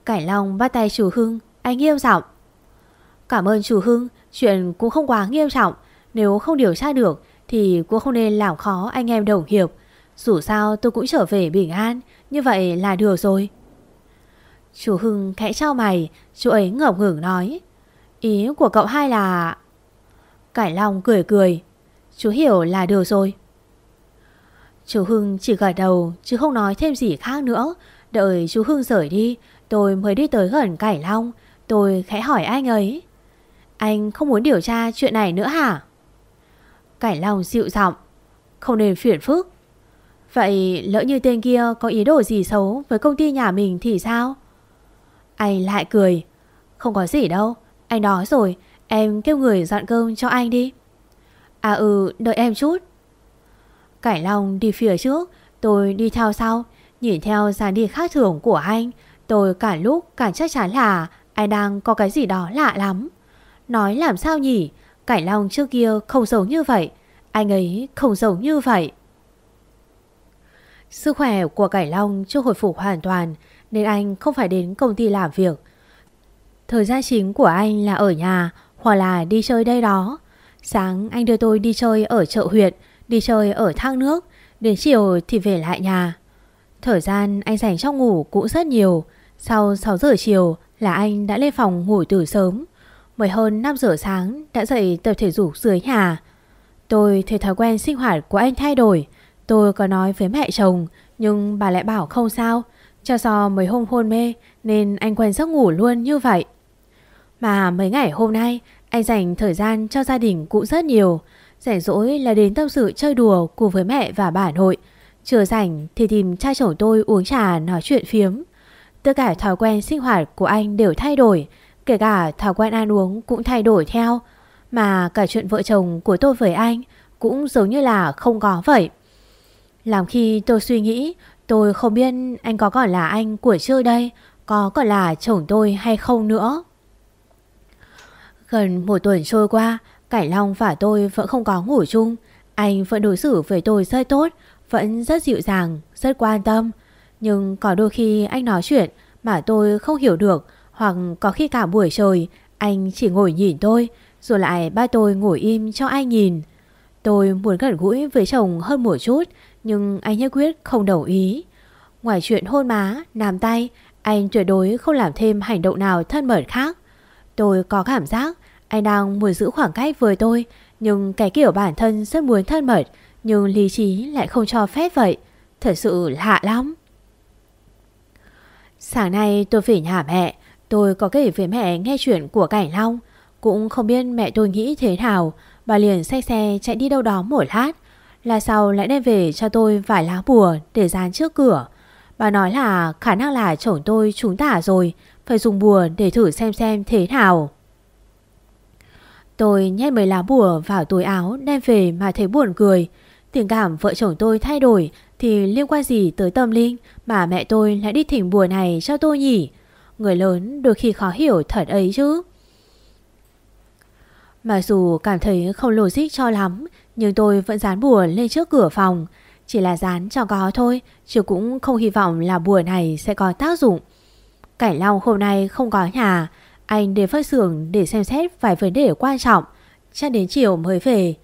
Cải Long bắt tay chủ Hưng, anh nghiêm giọng. Cảm ơn chủ Hưng, chuyện cũng không quá nghiêm trọng. Nếu không điều tra được thì cũng không nên làm khó anh em đồng hiệp. Dù sao tôi cũng trở về bình an, như vậy là được rồi. Chú Hưng khẽ trao mày, chú ấy ngập ngừng nói. Ý của cậu hai là... Cải Long cười cười. Chú hiểu là được rồi. Chú Hưng chỉ gật đầu chứ không nói thêm gì khác nữa. Đợi chú Hưng rời đi, tôi mới đi tới gần Cải Long. Tôi khẽ hỏi anh ấy. Anh không muốn điều tra chuyện này nữa hả? Cải Long dịu giọng. Không nên phiền phức. Vậy lỡ như tên kia có ý đồ gì xấu với công ty nhà mình thì sao? Anh lại cười. Không có gì đâu. Anh đó rồi. Em kêu người dọn cơm cho anh đi. À ừ, đợi em chút. Cải Long đi phía trước. Tôi đi theo sau, nhìn theo dàn đi khác thường của anh. Tôi cả lúc càng chắc chắn là anh đang có cái gì đó lạ lắm. Nói làm sao nhỉ? cải Long trước kia không giống như vậy. Anh ấy không giống như vậy. Sức khỏe của cải Long chưa hồi phục hoàn toàn nên anh không phải đến công ty làm việc. Thời gian chính của anh là ở nhà hoặc là đi chơi đây đó. Sáng anh đưa tôi đi chơi ở chợ huyện, đi chơi ở thang nước, đến chiều thì về lại nhà. Thời gian anh dành cho ngủ cũng rất nhiều. Sau 6 giờ chiều là anh đã lên phòng ngủ từ sớm. Mới hơn 5 giờ sáng đã dậy tập thể dục dưới nhà. Tôi thấy thói quen sinh hoạt của anh thay đổi. Tôi có nói với mẹ chồng, nhưng bà lại bảo không sao. Cho do mấy hôm hôn mê nên anh quen giấc ngủ luôn như vậy. Mà mấy ngày hôm nay, anh dành thời gian cho gia đình cũng rất nhiều. Rảnh rỗi là đến tâm sự chơi đùa cùng với mẹ và bà nội. Chưa rảnh thì tìm cha chồng tôi uống trà nói chuyện phiếm. Tất cả thói quen sinh hoạt của anh đều thay đổi. Kể cả thói quen ăn uống cũng thay đổi theo. Mà cả chuyện vợ chồng của tôi với anh cũng giống như là không có vậy. Làm khi tôi suy nghĩ tôi không biết anh có còn là anh của chưa đây, có còn là chồng tôi hay không nữa. Gần một tuần trôi qua, Cải Long và tôi vẫn không có ngủ chung. Anh vẫn đối xử với tôi rất tốt, vẫn rất dịu dàng, rất quan tâm. Nhưng có đôi khi anh nói chuyện mà tôi không hiểu được hoặc có khi cả buổi trời anh chỉ ngồi nhìn tôi rồi lại ba tôi ngồi im cho ai nhìn. Tôi muốn gần gũi với chồng hơn một chút nhưng anh nhất quyết không đồng ý. Ngoài chuyện hôn má, nắm tay, anh tuyệt đối không làm thêm hành động nào thân mật khác. Tôi có cảm giác anh đang muốn giữ khoảng cách với tôi nhưng cái kiểu bản thân rất muốn thân mật nhưng lý trí lại không cho phép vậy. Thật sự lạ lắm. Sáng nay tôi về nhà mẹ, tôi có kể với mẹ nghe chuyện của Cảnh Long. Cũng không biết mẹ tôi nghĩ thế nào, bà liền xe xe chạy đi đâu đó một lát. Là sau lại đem về cho tôi vài lá bùa để dán trước cửa. Bà nói là khả năng là chồng tôi trúng tả rồi, phải dùng bùa để thử xem xem thế nào. Tôi nhét mấy lá bùa vào túi áo đem về mà thấy buồn cười. Tình cảm vợ chồng tôi thay đổi thì liên quan gì tới tâm linh mà mẹ tôi lại đi thỉnh bùa này cho tôi nhỉ? Người lớn đôi khi khó hiểu thật ấy chứ. Mặc dù cảm thấy không logic cho lắm, nhưng tôi vẫn dán bùa lên trước cửa phòng. Chỉ là dán cho có thôi, chứ cũng không hy vọng là bùa này sẽ có tác dụng. Cảnh Long hôm nay không có nhà, anh đến phân xưởng để xem xét vài vấn đề quan trọng Chắc đến chiều mới về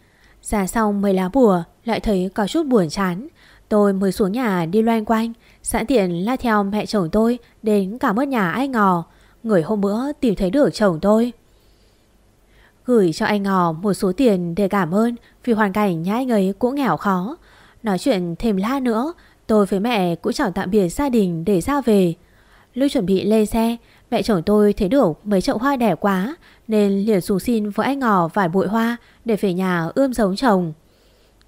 Ra xong mấy lá bùa, Lại thấy có chút buồn chán Tôi mới xuống nhà đi loanh quanh, Sẵn tiện la theo mẹ chồng tôi Đến cả mất nhà anh Ngò. Người hôm bữa tìm thấy được chồng tôi. Gửi cho anh Ngò một số tiền để cảm ơn Vì hoàn cảnh nhà anh ấy cũng nghèo khó. Nói chuyện thêm la nữa, Tôi với mẹ cũng chào tạm biệt gia đình để ra về. Lúc chuẩn bị lên xe, Mẹ chồng tôi thấy được mấy chậu hoa đẹp quá, Nên liền xuống xin với anh Ngò vài bụi hoa Để về nhà ươm giống chồng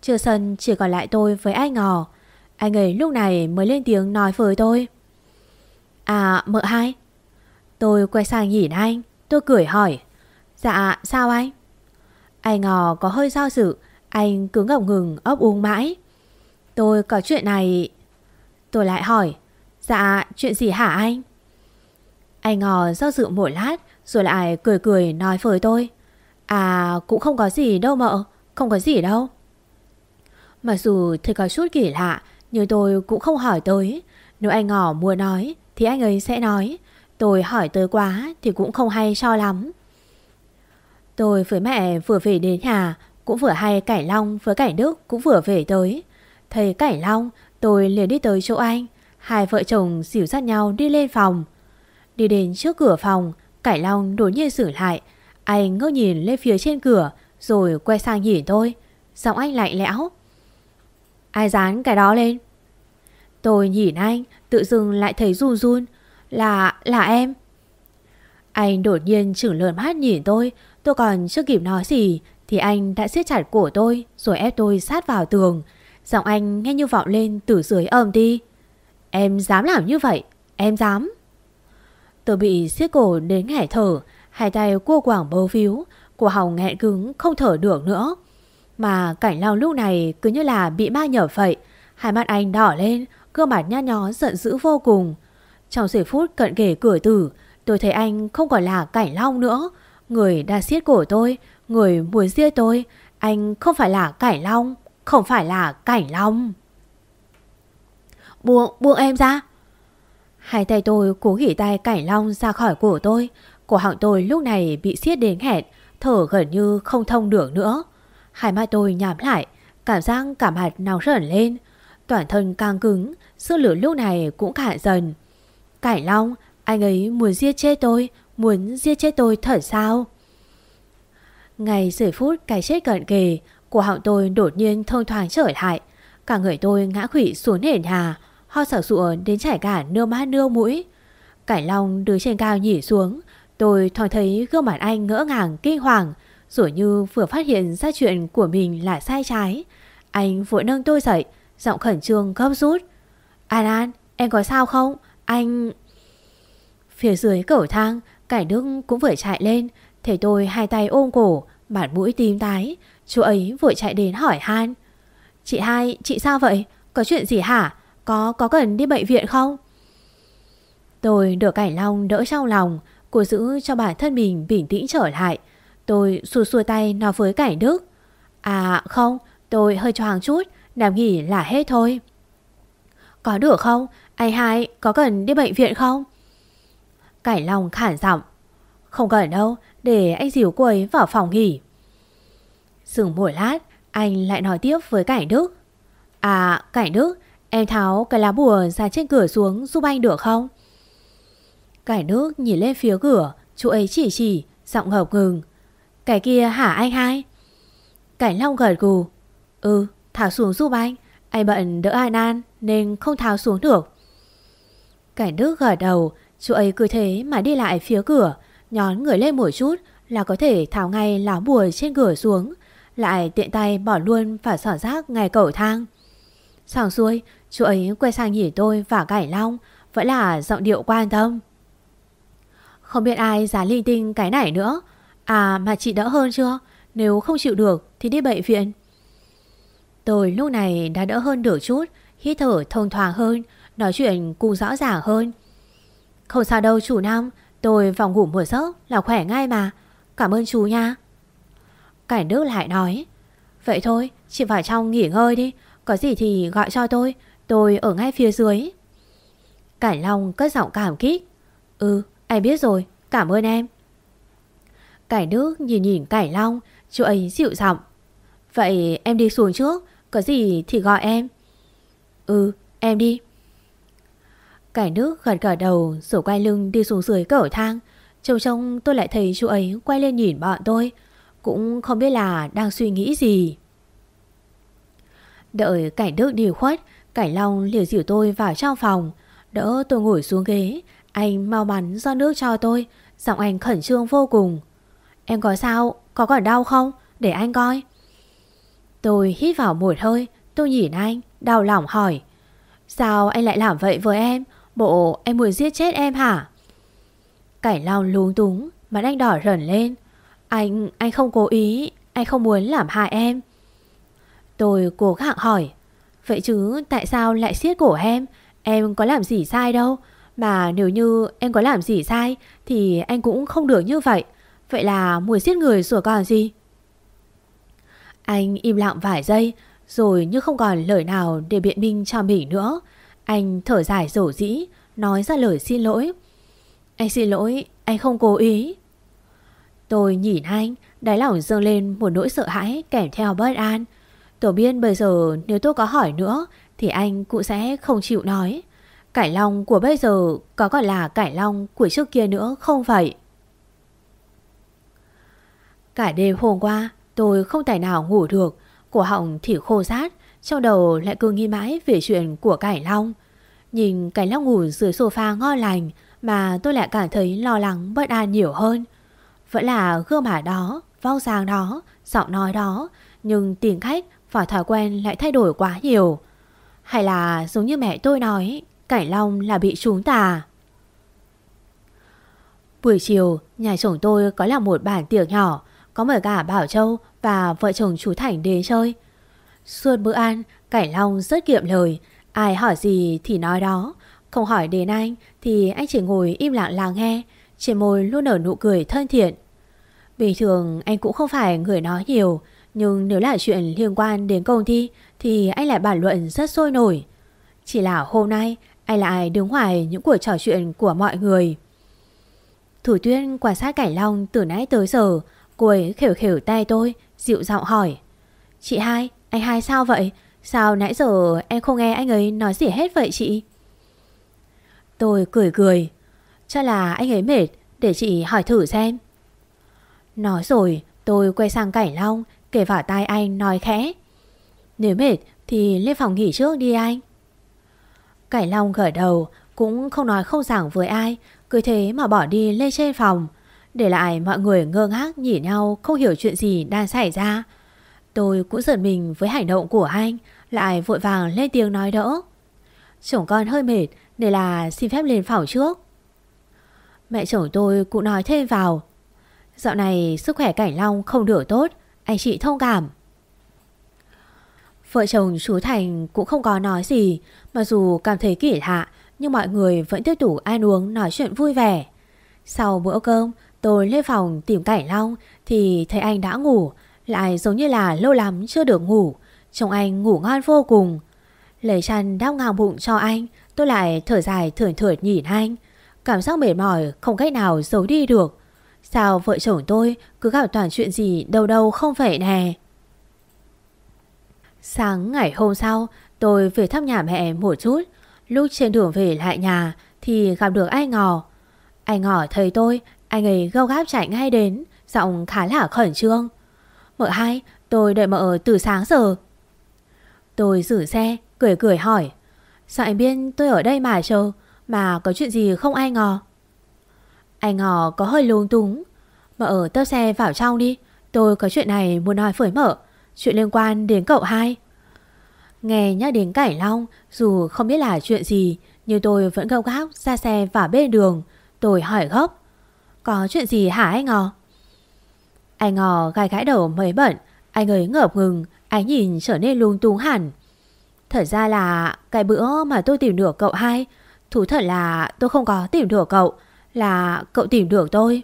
trưa sân chỉ còn lại tôi với anh Ngò Anh ấy lúc này mới lên tiếng nói với tôi. À mợ hai. Tôi quay sang nhìn anh, Tôi cười hỏi. Dạ sao anh? Anh Ngò có hơi do dự, Anh cứ ngập ngừng ấp uống mãi. Tôi có chuyện này. Tôi lại hỏi. Dạ chuyện gì hả anh? Anh ngò do dự một lát Rồi lại cười cười nói với tôi. À cũng không có gì đâu mợ, Không có gì đâu. Mặc dù thấy có chút kỳ lạ, Nhưng tôi cũng không hỏi tới Nếu anh ngỏ mua nói, Thì anh ấy sẽ nói. Tôi hỏi tới quá, thì cũng không hay cho lắm. Tôi với mẹ vừa về đến nhà, Cũng vừa hay Cải Long với Cải Đức cũng vừa về tới. Thấy Cải Long, Tôi liền đi tới chỗ anh. Hai vợ chồng dìu dắt nhau đi lên phòng. Đi đến trước cửa phòng, Cải Long đột nhiên xử lại. Anh ngơ nhìn lên phía trên cửa, Rồi quay sang nhìn tôi. Giọng anh lạnh lẽo. Ai dán cái đó lên? Tôi nhìn anh Tự dưng lại thấy run run. Là, là em. Anh đột nhiên chửng lợn mắt nhìn tôi. Tôi còn chưa kịp nói gì Thì anh đã siết chặt cổ tôi Rồi ép tôi sát vào tường. Giọng anh nghe như vọng lên từ dưới âm đi. Em dám làm như vậy? Em dám? Tôi bị siết cổ đến ngải thở Hai tay cua quảng bơ víu Cổ họng nghẹn cứng không thở được nữa. Mà cảnh lao lúc này cứ như là bị ma nhở vậy Hai mắt anh đỏ lên, gương mặt nhát nhó giận dữ vô cùng. Trong giây phút cận kề cửa tử, tôi thấy anh không còn là cảnh long nữa. Người đã siết cổ tôi, người muốn giết tôi. Anh không phải là cảnh long, không phải là cảnh long. Buông, buông em ra. Hai tay tôi cố gỉ tay cảnh long ra khỏi cổ tôi. Cổ họng tôi lúc này bị siết đến hẹn, thở gần như không thông được nữa. Hai mắt tôi nhắm lại, cảm giác cảm hạt nóng rẩn lên. Toàn thân càng cứng, sức lửa lúc này cũng cạn dần. Cải long, anh ấy muốn giết chết tôi, muốn giết chết tôi thật sao? Ngày giây phút cái chết cận kề, của họng tôi đột nhiên thông thoáng trở lại. Cả người tôi ngã khủy xuống nền nhà, ho sặc sụa đến chảy cả nước mắt nước mũi. Cải Long đứng trên cao nhỉ xuống, tôi thoáng thấy gương mặt anh ngỡ ngàng kinh hoàng, rồi như vừa phát hiện ra chuyện của mình là sai trái. Anh vội nâng tôi dậy, giọng khẩn trương gấp rút. An An, em có sao không? Anh... Phía dưới cầu thang, Cảnh Đức cũng vừa chạy lên, thấy tôi hai tay ôm cổ, bản mũi tím tái. Chú ấy vội chạy đến hỏi Han. Chị hai, chị sao vậy? Có chuyện gì hả? Có có cần đi bệnh viện không? Tôi được Cảnh Long đỡ trong lòng, cô giữ cho bản thân mình bình tĩnh trở lại. Tôi xua xua tay nói với Cảnh Đức. À không, tôi hơi choáng chút, nằm nghỉ là hết thôi. Có được không? Anh hai có cần đi bệnh viện không? Cảnh Long khản giọng. Không cần đâu, để anh dìu cô ấy vào phòng nghỉ. Dừng một lát, anh lại nói tiếp với Cảnh Đức. À, Cảnh Đức, em tháo cái lá bùa ra trên cửa xuống giúp anh được không? Cảnh Đức nhìn lên phía cửa, chú ấy chỉ chỉ, giọng ngập ngừng. Cái kia hả anh hai? Cảnh Long gật gù. Ừ, tháo xuống giúp anh. Anh bận đỡ An An nên không tháo xuống được. Cảnh Đức gật đầu, chú ấy cứ thế mà đi lại phía cửa, nhón người lên một chút là có thể tháo ngay lá bùa trên cửa xuống, lại tiện tay bỏ luôn và sỏ rác ngay cầu thang. Xong xuôi, chú ấy quay sang nhìn tôi và Cảnh Long, vẫn là giọng điệu quan tâm. Không biết ai giá linh tinh cái này nữa, À mà chị đỡ hơn chưa? Nếu không chịu được thì đi bệnh viện. Tôi lúc này đã đỡ hơn được chút, hít thở thông thoáng hơn, nói chuyện cũng rõ ràng hơn. Không sao đâu chủ Nam, tôi vào ngủ một giấc là khỏe ngay mà. Cảm ơn chú nha. Cảnh Đức lại nói, vậy thôi, chị vào trong nghỉ ngơi đi, có gì thì gọi cho tôi, tôi ở ngay phía dưới. Cảnh Long cất giọng cảm kích. Ừ, em biết rồi, cảm ơn em. Cải nước nhìn nhìn Cải Long, Chú ấy dịu giọng. Vậy em đi xuống trước, Có gì thì gọi em. Ừ em đi. Cải nước gật gật đầu Rồi quay lưng đi xuống dưới cầu thang. Trông trông tôi lại thấy chú ấy quay lên nhìn bọn tôi, Cũng không biết là đang suy nghĩ gì. Đợi Cảnh Đức đi khuất, cải Long liền dìu tôi vào trong phòng. Đỡ tôi ngồi xuống ghế, Anh mau mắn do nước cho tôi, Giọng anh khẩn trương vô cùng. Em có sao? Có còn đau không? Để anh coi. Tôi hít vào một hơi, tôi nhìn anh, đau lòng hỏi. Sao anh lại làm vậy với em? Bộ em muốn giết chết em hả? Cải Long lúng túng, mặt anh đỏ rẩn lên. Anh, anh không cố ý, anh không muốn làm hại em. Tôi cố gắng hỏi. Vậy chứ tại sao lại siết cổ em? Em có làm gì sai đâu. Mà nếu như em có làm gì sai thì anh cũng không được như vậy. Vậy là mùi giết người rồi còn gì? Anh im lặng vài giây, Rồi như không còn lời nào để biện minh cho mình nữa. Anh thở dài rổ dĩ Nói ra lời xin lỗi. Anh xin lỗi, Anh không cố ý. Tôi nhìn anh, Đáy lòng dâng lên một nỗi sợ hãi kèm theo bất an. Tôi biết bây giờ nếu tôi có hỏi nữa, Thì anh cũng sẽ không chịu nói. Cải long của bây giờ có còn là cải long của trước kia nữa không vậy? Cả đêm hôm qua, tôi không tài nào ngủ được. Cổ họng thì khô rát, Trong đầu lại cứ nghi mãi về chuyện của Cải Long. Nhìn Cải Long ngủ dưới sofa ngon lành, Mà tôi lại cảm thấy lo lắng bất an nhiều hơn. Vẫn là gương mặt đó, Vóc dáng đó, Giọng nói đó, Nhưng tính cách và thói quen lại thay đổi quá nhiều. Hay là giống như mẹ tôi nói, Cải Long là bị trúng tà. Buổi chiều, Nhà chồng tôi có làm một bản tiệc nhỏ có mời cả Bảo Châu và vợ chồng chú Thành đến chơi. Suốt bữa ăn, Cảnh Long rất kiệm lời. Ai hỏi gì thì nói đó. Không hỏi đến anh thì anh chỉ ngồi im lặng lắng nghe. Trên môi luôn nở nụ cười thân thiện. Bình thường anh cũng không phải người nói nhiều. Nhưng nếu là chuyện liên quan đến công ty thì anh lại bàn luận rất sôi nổi. Chỉ là hôm nay anh lại đứng ngoài những cuộc trò chuyện của mọi người. Thủ tuyên quan sát Cảnh Long từ nãy tới giờ. Cô ấy khều khều tay tôi, dịu giọng hỏi. Chị hai, anh hai sao vậy? Sao nãy giờ em không nghe anh ấy nói gì hết vậy chị? Tôi cười cười. Chắc là anh ấy mệt, để chị hỏi thử xem. Nói rồi, tôi quay sang Cảnh Long, kể vào tai anh nói khẽ. Nếu mệt thì lên phòng nghỉ trước đi anh. Cảnh Long gật đầu, cũng không nói không giảng với ai, cứ thế mà bỏ đi lên trên phòng. Để lại mọi người ngơ ngác nhìn nhau không hiểu chuyện gì đang xảy ra. Tôi cũng giận mình với hành động của anh, lại vội vàng lên tiếng nói đỡ. Chồng con hơi mệt nên là xin phép lên phòng trước. Mẹ chồng tôi cũng nói thêm vào. Dạo này sức khỏe Cảnh Long không được tốt, anh chị thông cảm. Vợ chồng chú Thành cũng không có nói gì, mặc dù cảm thấy kỳ lạ, nhưng mọi người vẫn tiếp tục ăn uống nói chuyện vui vẻ. Sau bữa cơm, tôi lên phòng tìm Cảnh Long thì thấy anh đã ngủ, lại giống như là lâu lắm chưa được ngủ. Trông anh ngủ ngon vô cùng. Lấy chăn đắp ngang bụng cho anh, tôi lại thở dài thưởng thượt nhìn anh. Cảm giác mệt mỏi không cách nào giấu đi được. Sao vợ chồng tôi cứ gặp toàn chuyện gì đâu đâu không vậy nè. Sáng ngày hôm sau, tôi về thăm nhà mẹ một chút. Lúc trên đường về lại nhà thì gặp được anh Ngò. Anh Ngò thấy tôi, anh ấy gâu gáp chạy ngay đến, giọng khá là khẩn trương. Mợ hai, tôi đợi mợ từ sáng giờ. Tôi giữ xe, cười cười hỏi. Sao anh biết tôi ở đây mà chờ, mà có chuyện gì không ai ngò? Anh ngò có hơi lung túng. Mợ tấp xe vào trong đi, tôi có chuyện này muốn nói với mợ, chuyện liên quan đến cậu hai. Nghe nhắc đến Cải Long, dù không biết là chuyện gì, nhưng tôi vẫn gâu gáp ra xe vào bên đường. Tôi hỏi gấp. Có chuyện gì hả anh ngò? Anh ngò gai gãi đầu mấy bận, anh ấy ngợp ngừng, ánh nhìn trở nên lung tung hẳn. Thật ra là cái bữa mà tôi tìm được cậu hai, thú thật là tôi không có tìm được cậu, là cậu tìm được tôi.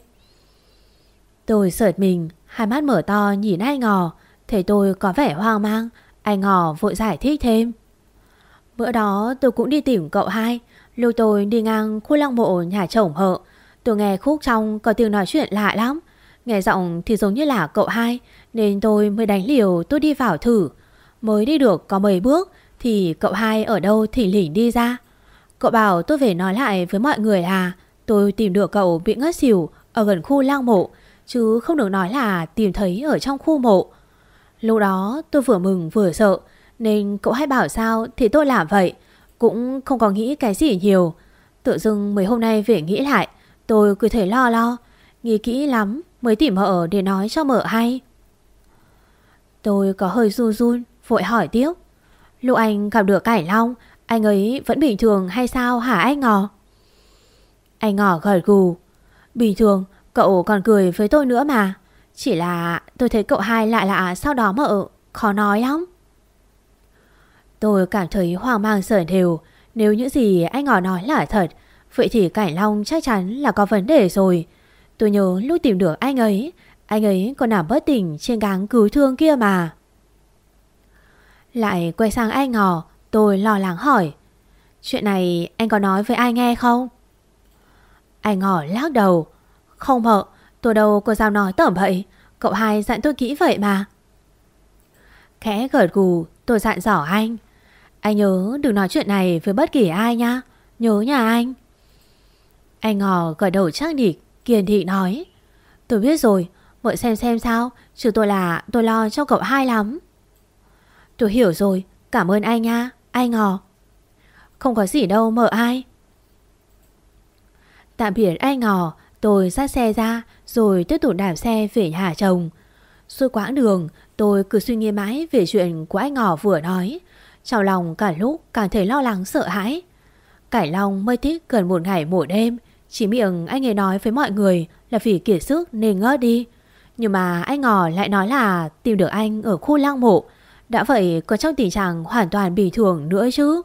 Tôi sợt mình, hai mắt mở to nhìn anh ngò, thấy tôi có vẻ hoang mang, anh ngò vội giải thích thêm. Bữa đó tôi cũng đi tìm cậu hai, lúc tôi đi ngang khu lăng mộ nhà chồng hợ, tôi nghe khúc trong có tiếng nói chuyện lạ lắm. Nghe giọng thì giống như là cậu hai, Nên tôi mới đánh liều tôi đi vào thử. Mới đi được có mấy bước Thì cậu hai ở đâu thì lỉnh đi ra. Cậu bảo tôi về nói lại với mọi người là Tôi tìm được cậu bị ngất xỉu Ở gần khu lang mộ, Chứ không được nói là tìm thấy ở trong khu mộ. Lúc đó tôi vừa mừng vừa sợ, Nên cậu hai bảo sao thì tôi làm vậy, Cũng không có nghĩ cái gì nhiều. Tự dưng mấy hôm nay về nghĩ lại Tôi cứ thấy lo lo Nghĩ kỹ lắm mới tìm mợ để nói cho mợ hay. Tôi có hơi run run, vội hỏi tiếp. Lúc anh gặp được Cải Long, anh ấy vẫn bình thường hay sao hả anh Ngò? Anh Ngò gật gù. Bình thường, cậu còn cười với tôi nữa mà. Chỉ là tôi thấy cậu hai lạ lạ sau đó mợ, khó nói lắm. Tôi cảm thấy hoang mang sởn đều. Nếu những gì anh Ngò nói là thật, vậy thì Cảnh Long chắc chắn là có vấn đề rồi. Tôi nhớ lúc tìm được anh ấy Anh ấy còn nằm bất tỉnh trên gáng cứu thương kia mà Lại quay sang anh ngò, Tôi lo lắng hỏi, Chuyện này anh có nói với ai nghe không? Anh ngỏ lắc đầu, Không mợ Tôi đâu có sao nói tẩm vậy Cậu hai dặn tôi kỹ vậy mà Khẽ gật gù, Tôi dặn dò anh Anh nhớ đừng nói chuyện này với bất kỳ ai nha, Nhớ nhà anh anh Ngò gật đầu chắc địch Kiên thị nói. Tôi biết rồi, mọi xem xem sao, Chứ tôi là, tôi lo cho cậu hai lắm. Tôi hiểu rồi, Cảm ơn anh nha, Anh ngò Không có gì đâu, mợ ai. Tạm biệt anh ngò Tôi dắt xe ra, Rồi tiếp tục đạp xe về nhà chồng. Suốt quãng đường, Tôi cứ suy nghĩ mãi về chuyện của anh ngò vừa nói. Trong lòng cả lúc càng thấy lo lắng sợ hãi. Cải Long mới thích gần một ngày một đêm chỉ miệng anh ấy nói với mọi người là vì kiệt sức nên ngớt đi. Nhưng mà anh ngỏ lại nói là tìm được anh ở khu lang mộ. Đã vậy còn trong tình trạng hoàn toàn bình thường nữa chứ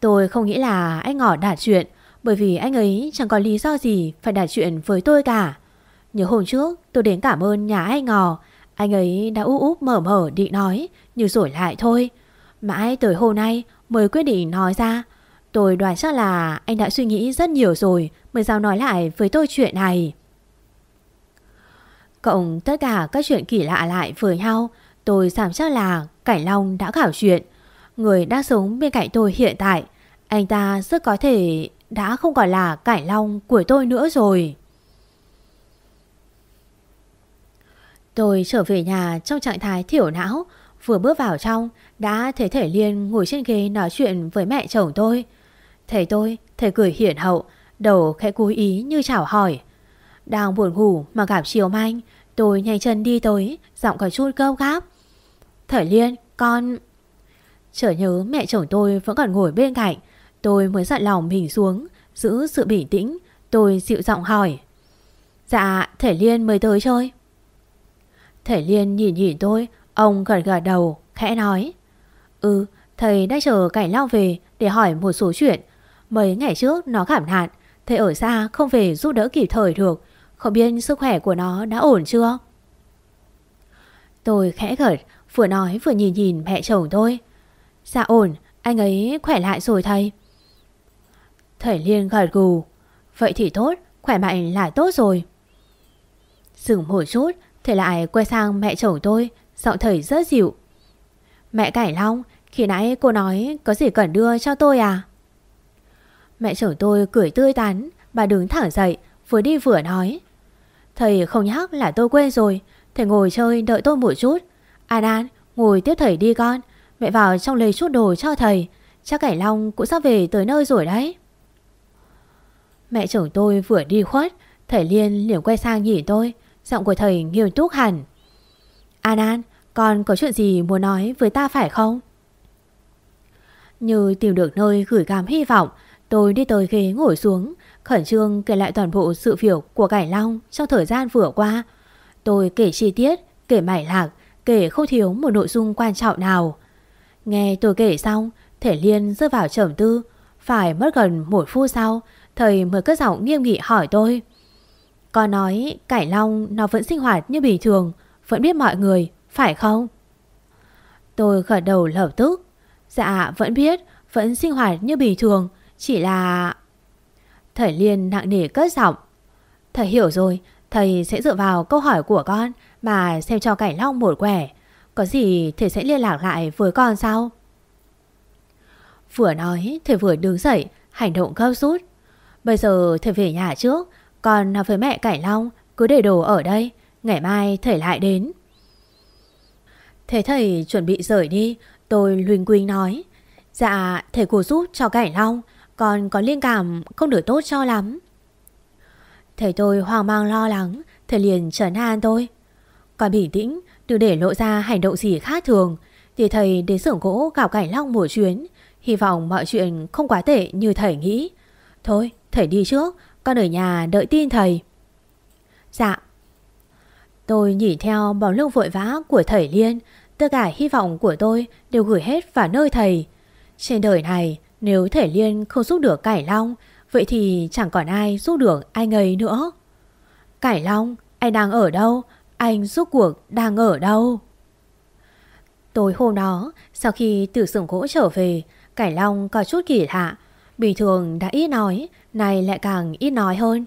Tôi không nghĩ là anh ngỏ đạt chuyện, Bởi vì anh ấy chẳng có lý do gì Phải đạt chuyện với tôi cả Nhớ hôm trước, tôi đến cảm ơn nhà anh ngò Anh ấy đã úp úp mở mở định nói, Nhưng rồi lại thôi Mãi tới hôm nay mới quyết định nói ra Tôi đoán chắc là anh đã suy nghĩ rất nhiều rồi Mới giao nói lại với tôi chuyện này. Cộng tất cả các chuyện kỳ lạ lại với nhau, Tôi cảm chắc là Cảnh Long đã khảo chuyện. Người đang sống bên cạnh tôi hiện tại, Anh ta rất có thể đã không còn là Cảnh Long của tôi nữa rồi. Tôi trở về nhà trong trạng thái thiểu não, Vừa bước vào trong, Đã thấy Thể Liên ngồi trên ghế nói chuyện với mẹ chồng tôi. Thầy tôi, thầy cười hiển hậu Đầu khẽ cúi ý như chào hỏi. Đang buồn ngủ mà gặp chiều manh Tôi nhanh chân đi tới Giọng có chút gâu gáp. Thầy Liên, con... Chợt nhớ mẹ chồng tôi vẫn còn ngồi bên cạnh Tôi mới dặn lòng mình xuống Giữ sự bình tĩnh Tôi dịu giọng hỏi. Dạ, Thể Liên mới tới chơi. Thể Liên nhìn nhìn tôi Ông gật gật đầu, khẽ nói. Ừ, thầy đã chờ cảnh lao về Để hỏi một số chuyện Mấy ngày trước nó cảm hạn, Thầy ở xa không về giúp đỡ kịp thời được. Không biết sức khỏe của nó đã ổn chưa? Tôi khẽ gật Vừa nói vừa nhìn nhìn mẹ chồng tôi. Dạ ổn Anh ấy khỏe lại rồi thầy. Thầy Liên gật gù. Vậy thì tốt Khỏe mạnh là tốt rồi. Dừng một chút Thầy lại quay sang mẹ chồng tôi Giọng thầy rất dịu. Mẹ Cải Long Khi nãy cô nói có gì cần đưa cho tôi à? Mẹ chồng tôi cười tươi tắn, Bà đứng thẳng dậy, Vừa đi vừa nói. Thầy không nhắc là tôi quên rồi, Thầy ngồi chơi đợi tôi một chút. An An, ngồi tiếp thầy đi con, Mẹ vào trong lấy chút đồ cho thầy, Chắc cảnh Long cũng sắp về tới nơi rồi đấy. Mẹ chồng tôi vừa đi khuất, Thầy Liên liền quay sang nhìn tôi, Giọng của thầy nghiêm túc hẳn. An An, Con có chuyện gì muốn nói với ta phải không? Như tìm được nơi gửi cảm hy vọng Tôi đi tới ghế ngồi xuống, Khẩn trương kể lại toàn bộ sự việc của Cải Long Trong thời gian vừa qua. Tôi kể chi tiết, Kể mải lạc, Kể không thiếu một nội dung quan trọng nào. Nghe tôi kể xong, Thể Liên rơi vào trầm tư. Phải mất gần một phút sau, Thầy mới cất giọng nghiêm nghị hỏi tôi. Con nói Cải Long nó vẫn sinh hoạt như bình thường, Vẫn biết mọi người, Phải không? Tôi gật đầu lập tức. Dạ vẫn biết, Vẫn sinh hoạt như bình thường chỉ là Thầy Liên nặng nề cất giọng. Thầy hiểu rồi, Thầy sẽ dựa vào câu hỏi của con Mà xem cho Cảnh Long một quẻ. Có gì thầy sẽ liên lạc lại với con sau Vừa nói, thầy vừa đứng dậy, Hành động gấp rút. Bây giờ thầy về nhà trước, Còn với mẹ Cảnh Long Cứ để đồ ở đây, Ngày mai thầy lại đến. Thế thầy chuẩn bị rời đi, Tôi luyên quyên nói. Dạ thầy cô giúp cho Cảnh Long còn có liên cảm không được tốt cho lắm. Thầy tôi hoang mang lo lắng, Thầy liền trấn an tôi. Còn bình tĩnh, đừng để lộ ra hành động gì khác thường. Thì thầy đến xưởng gỗ gạo Cảnh Long một chuyến, Hy vọng mọi chuyện không quá tệ như thầy nghĩ. Thôi, thầy đi trước, Con ở nhà đợi tin thầy. Dạ. Tôi nhìn theo bóng lưng vội vã của thầy Liên, Tất cả hy vọng của tôi đều gửi hết vào nơi thầy. Trên đời này nếu thể Liên không giúp được Cải Long, Vậy thì chẳng còn ai giúp được anh ấy nữa. Cải Long, Anh đang ở đâu? Anh giúp cuộc đang ở đâu? Tối hôm đó, Sau khi từ xưởng gỗ trở về, Cải Long có chút kỳ lạ. Bình thường đã ít nói Này lại càng ít nói hơn.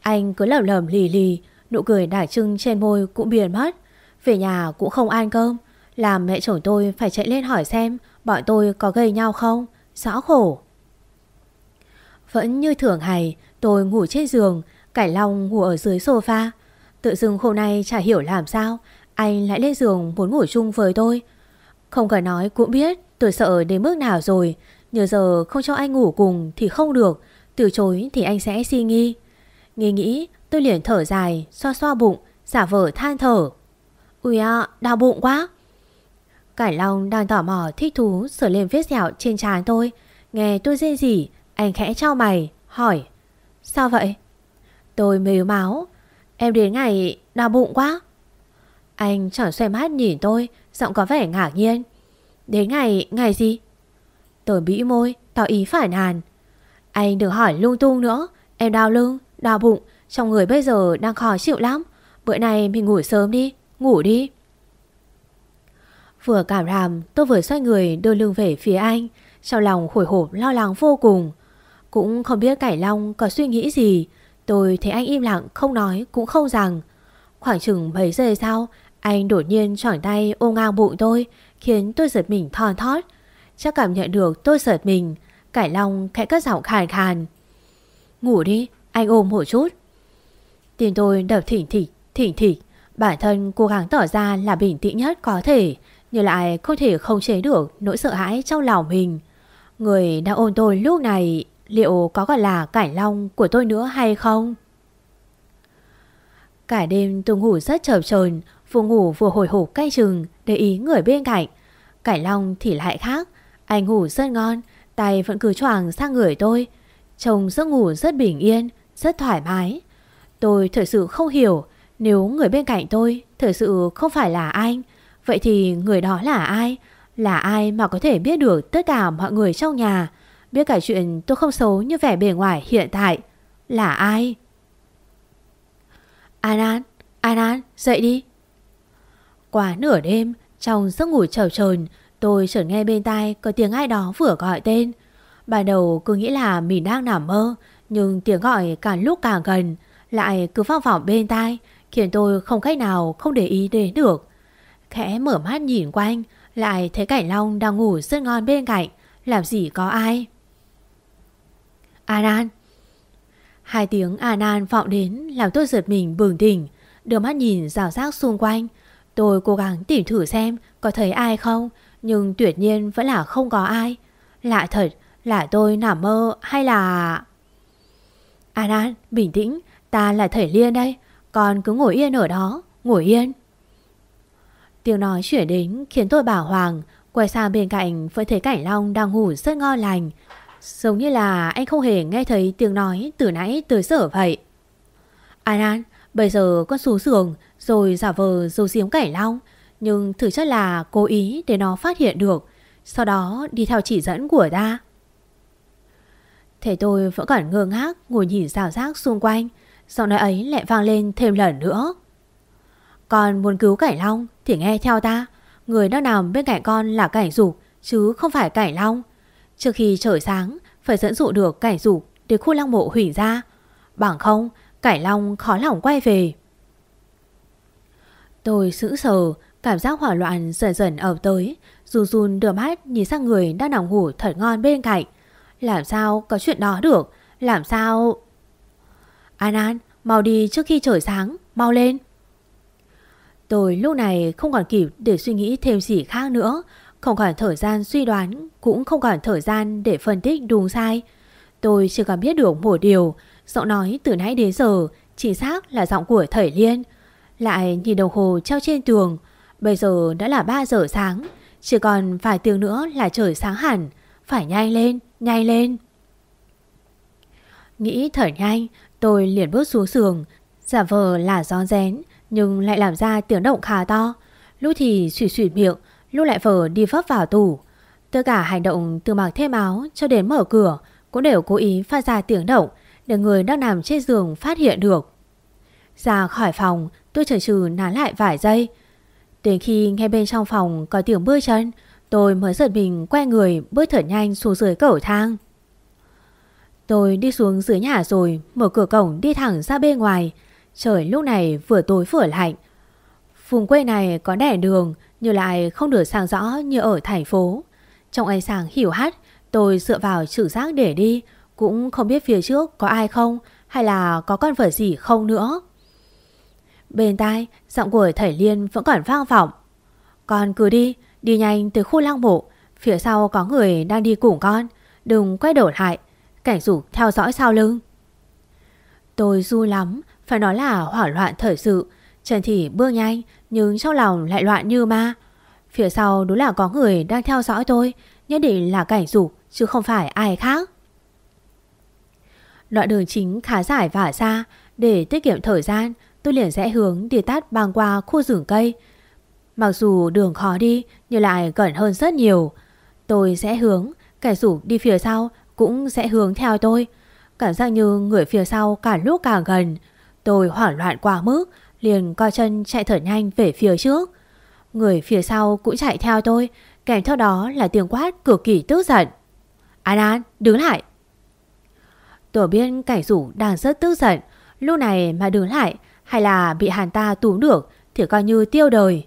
Anh cứ lầm lầm lì lì, Nụ cười đại trưng trên môi cũng biến mất. Về nhà cũng không ăn cơm. Làm mẹ chồng tôi phải chạy lên hỏi xem Bọn tôi có gây nhau không. Rõ khổ. Vẫn như thường ngày Tôi ngủ trên giường, Cải Long ngủ ở dưới sofa. Tự dưng hôm nay chả hiểu làm sao, Anh lại lên giường muốn ngủ chung với tôi. Không cần nói cũng biết Tôi sợ đến mức nào rồi, Nhờ giờ không cho anh ngủ cùng thì không được, Từ chối thì anh sẽ suy nghi. Nghĩ nghĩ, tôi liền thở dài, Xoa xoa bụng, Giả vờ than thở. Ui à đau bụng quá. Cải Long đang tỏ mò thích thú Sửa lên vết dẻo trên trán tôi. Nghe tôi rên rỉ Anh khẽ trao mày hỏi Sao vậy? Tôi mếu máu Em đến ngày đau bụng quá. Anh chẳng xoay mắt nhìn tôi Giọng có vẻ ngạc nhiên. Đến ngày, ngày gì? Tôi bĩ môi, tỏ ý phải nàn Anh đừng hỏi lung tung nữa Em đau lưng, đau bụng Trong người bây giờ đang khó chịu lắm. Bữa nay mình ngủ sớm đi, ngủ đi. Vừa cảm ràm tôi vừa xoay người đưa lưng về phía anh. Trong lòng hồi hộp, lo lắng vô cùng. Cũng không biết Cải Long có suy nghĩ gì. Tôi thấy anh im lặng, không nói, cũng không rằng. Khoảng chừng mấy giây sau, Anh đột nhiên choảng tay ôm ngang bụng tôi, Khiến tôi giật mình thon thót. Chắc cảm nhận được tôi giật mình, Cải Long khẽ cất giọng khàn khàn. Ngủ đi, Anh ôm một chút. Tim tôi đập thỉnh thịch thỉnh thịch. Bản thân cố gắng tỏ ra là bình tĩnh nhất có thể. Nhưng lại không thể không chế được Nỗi sợ hãi trong lòng mình. Người đang ôm tôi lúc này, Liệu có còn là cải long của tôi nữa hay không? Cả đêm tôi ngủ rất chập chờn, Vừa ngủ vừa hồi hộp canh chừng Để ý người bên cạnh. Cải long thì lại khác, Anh ngủ rất ngon, Tay vẫn cứ choàng sang người tôi. Trông giấc ngủ rất bình yên, Rất thoải mái. Tôi thật sự không hiểu, Nếu người bên cạnh tôi thật sự không phải là anh Vậy thì người đó là ai? Là ai mà có thể biết được tất cả mọi người trong nhà? Biết cả chuyện tôi không xấu như vẻ bề ngoài hiện tại. Là ai? An An, An An, dậy đi. Quá nửa đêm Trong giấc ngủ trầu trồn, Tôi chợt nghe bên tai có tiếng ai đó vừa gọi tên. Ban đầu cứ nghĩ là mình đang nằm mơ Nhưng tiếng gọi càng lúc càng gần Lại cứ vang vọng bên tai Khiến tôi không cách nào không để ý đến được. Khẽ mở mắt nhìn quanh Lại thấy Cảnh Long đang ngủ rất ngon bên cạnh Làm gì có ai Anan Hai tiếng Anan vọng đến làm tôi giật mình bừng tỉnh, đưa mắt nhìn rào rác xung quanh. Tôi cố gắng tìm thử xem có thấy ai không, nhưng tuyệt nhiên vẫn là không có ai. Lạ thật, là tôi nằm mơ hay là... An An, bình tĩnh, ta là Thầy Liên đây, con cứ ngồi yên ở đó, ngồi yên. Tiếng nói chuyển đến khiến tôi bảo hoàng, quay sang bên cạnh vẫn thấy Cảnh Long đang ngủ rất ngon lành, Giống như là anh không hề nghe thấy tiếng nói từ nãy tới giờ vậy. An An, bây giờ con xuống giường rồi giả vờ dấu giếm cảnh long. Nhưng thử chất là cố ý để nó phát hiện được. Sau đó đi theo chỉ dẫn của ta. Thế tôi vẫn còn ngơ ngác ngồi nhìn rào rác xung quanh. Giọng nói ấy lại vang lên thêm lần nữa. Con muốn cứu cải long thì nghe theo ta. Người đang nằm bên cạnh con là cải dục, chứ không phải cải long. Trước khi trời sáng, Phải dẫn dụ được cải dục Để khu lăng mộ hủy ra. Bằng không, cải long khó lòng quay về. Tôi sững sờ, Cảm giác hỏa loạn dần dần ập tới. Run run đưa mắt nhìn sang người đang nằm ngủ thật ngon bên cạnh. Làm sao có chuyện đó được? Làm sao? An An, mau đi trước khi trời sáng, Mau lên. Tôi lúc này không còn kịp để suy nghĩ thêm gì khác nữa. Không còn thời gian suy đoán Cũng không còn thời gian để phân tích đúng sai. Tôi chỉ còn biết được một điều. Giọng nói từ nãy đến giờ Chỉ xác là giọng của thầy Liên. Lại nhìn đồng hồ treo trên tường. Bây giờ đã là 3 giờ sáng. Chỉ còn vài tiếng nữa là trời sáng hẳn. Phải nhanh lên, nhanh lên. Nghĩ thở nhanh Tôi liền bước xuống giường. Giả vờ là gió rén. Nhưng lại làm ra tiếng động khá to. Lúc thì suy suy miệng, Lúc lại vờ đi vấp vào tủ. Tất cả hành động từ mặc thêm áo cho đến mở cửa Cũng đều cố ý phát ra tiếng động Để người đang nằm trên giường phát hiện được. Ra khỏi phòng, Tôi chần chừ nán lại vài giây. Đến khi nghe bên trong phòng có tiếng bước chân, Tôi mới giật mình quay người bước thở nhanh xuống dưới cầu thang. Tôi đi xuống dưới nhà rồi, Mở cửa cổng đi thẳng ra bên ngoài. Trời lúc này vừa tối vừa lạnh Vùng quê này có đèn đường nhưng lại không được sáng rõ như ở thành phố. Trong ánh sáng hiểu hắt, tôi dựa vào trực giác để đi, cũng không biết phía trước có ai không hay là có con vật gì không nữa. Bên tai, giọng của thầy Liên vẫn còn vang vọng. Con cứ đi, đi nhanh từ khu lăng mộ, phía sau có người đang đi cùng con, đừng quay đầu lại, cảnh dục theo dõi sau lưng. Tôi du lắm, phải nói là hoảng loạn thời sự, Trần Thị bước nhanh nhưng trong lòng lại loạn như ma. Phía sau đúng là có người đang theo dõi tôi, nhất định là cảnh dục chứ không phải ai khác. Đoạn đường chính khá dài và xa, để tiết kiệm thời gian, tôi liền rẽ hướng đi tắt băng qua khu rừng cây. Mặc dù đường khó đi nhưng lại gần hơn rất nhiều. Tôi sẽ hướng, kẻ rủ đi phía sau cũng sẽ hướng theo tôi. Cảm giác như người phía sau càng lúc càng gần. Tôi hoảng loạn quá mức, liền co chân chạy thở nhanh về phía trước. Người phía sau cũng chạy theo tôi, kèm theo đó là tiếng quát cực kỳ tức giận. An An, đứng lại. tổ biên cảnh rủ đang rất tức giận, lúc này mà đứng lại hay là bị hàn ta túm được thì coi như tiêu đời.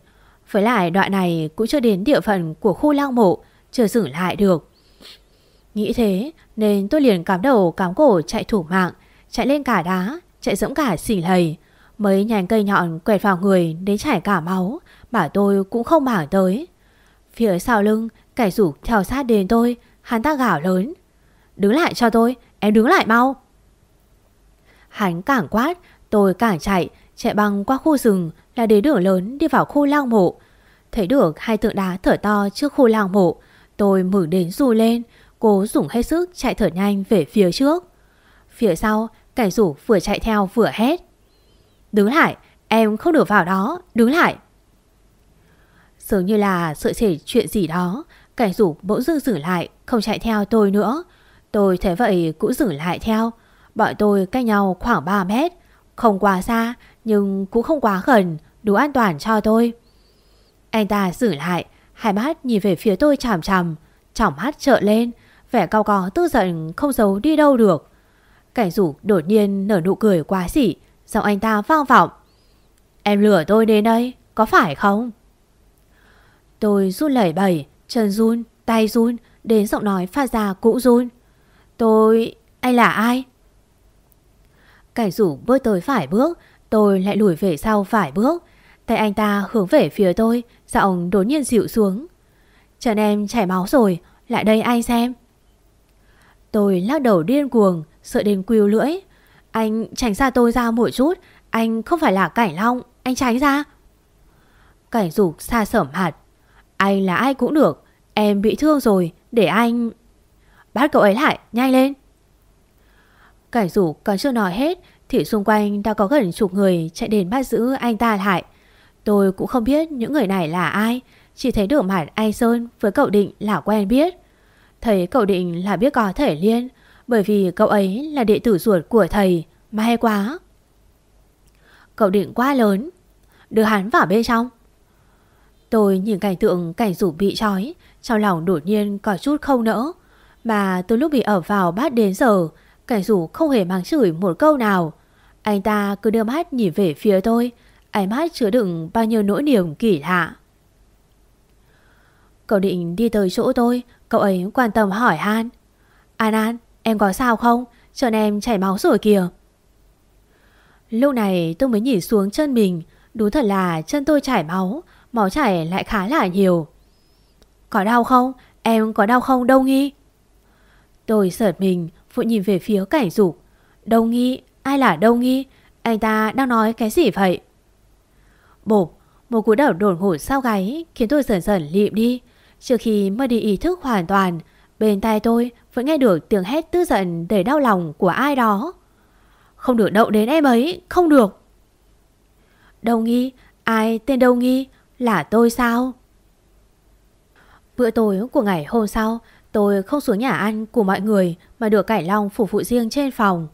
Với lại đoạn này cũng chưa đến địa phận của khu lang mộ, chưa dừng lại được. Nghĩ thế nên tôi liền cắm đầu cắm cổ chạy thủ mạng, chạy lên cả đá, chạy dẫm cả xỉ lầy. Mấy nhành cây nhọn quẹt vào người đến chảy cả máu mà tôi cũng không mảng tới. Phía sau lưng, cải rủ theo sát đến tôi, hắn ta gào lớn. Đứng lại cho tôi, em đứng lại mau. Hắn cảng quát, tôi cảng chạy, chạy băng qua khu rừng là đến đường lớn đi vào khu lang mộ. Thấy được hai tượng đá thở to trước khu lang mộ, tôi mừng đến ru lên, cố dùng hết sức chạy thở nhanh về phía trước. Phía sau, Kẻ rủ vừa chạy theo vừa hét. Đứng lại, em không được vào đó, đứng lại. Dường như là sợ xảy chuyện gì đó, cảnh rủ bỗng dưng dừng lại, không chạy theo tôi nữa. Tôi thấy vậy cũng dừng lại theo. Bọn tôi cách nhau khoảng 3 mét, không quá xa nhưng cũng không quá gần, đủ an toàn cho tôi. Anh ta dừng lại, hai mắt nhìn về phía tôi chằm chằm, tròng mắt trợn lên, vẻ cao có tức giận không giấu đi đâu được. Cảnh rủ đột nhiên nở nụ cười quá xỉ, giọng anh ta vang vọng. Em lừa tôi đến đây, có phải không? Tôi run lẩy bẩy, chân run, tay run, đến giọng nói phát ra cũng run. Tôi... anh là ai? Cảnh rủ bước tới phải bước, tôi lại lùi về sau phải bước. Tay anh ta hướng về phía tôi, giọng đột nhiên dịu xuống. Chân em chảy máu rồi, lại đây anh xem. Tôi lắc đầu điên cuồng, sợ đến quìu lưỡi. Anh tránh xa tôi ra một chút, anh không phải là Cảnh Long, anh tránh ra. Cảnh dục xa sởm hạt. Anh là ai cũng được, em bị thương rồi, để anh... Bắt cậu ấy lại, nhanh lên. Cảnh dục còn chưa nói hết thì xung quanh đã có gần chục người chạy đến bắt giữ anh ta lại. Tôi cũng không biết những người này là ai, chỉ thấy được mặt anh Sơn với cậu Định là quen biết. Thấy cậu Định là biết có thể liên, bởi vì cậu ấy là đệ tử ruột của thầy, may quá. Cậu Định quá lớn, đưa hắn vào bên trong. Tôi nhìn cảnh tượng cảnh rủ bị trói, trong lòng đột nhiên có chút không nỡ. Mà từ lúc bị ở vào bát đến giờ, cảnh rủ không hề mang chửi một câu nào. Anh ta cứ đưa mắt nhìn về phía tôi, ánh mắt chứa đựng bao nhiêu nỗi niềm kỳ lạ. Cậu định đi tới chỗ tôi, cậu ấy quan tâm hỏi Han. An An, em có sao không? Chân em chảy máu rồi kìa. Lúc này tôi mới nhìn xuống chân mình, đúng thật là chân tôi chảy máu, máu chảy lại khá là nhiều. Có đau không? Em có đau không đâu Nghi? Tôi sợt mình, phụ nhìn về phía cảnh dục. đâu Nghi, ai là đâu Nghi? Anh ta đang nói cái gì vậy? Bộp, một cú đầu đổn hổ sau gáy khiến tôi dần dần lịm đi. Trước khi mất đi ý thức hoàn toàn, bên tai tôi vẫn nghe được tiếng hét tư giận đầy đau lòng của ai đó. Không được đậu đến em ấy, không được. Đâu Nghi, ai tên đâu Nghi? Là tôi sao? Bữa tối của ngày hôm sau, tôi không xuống nhà ăn của mọi người mà được Cảnh Long phục vụ riêng trên phòng.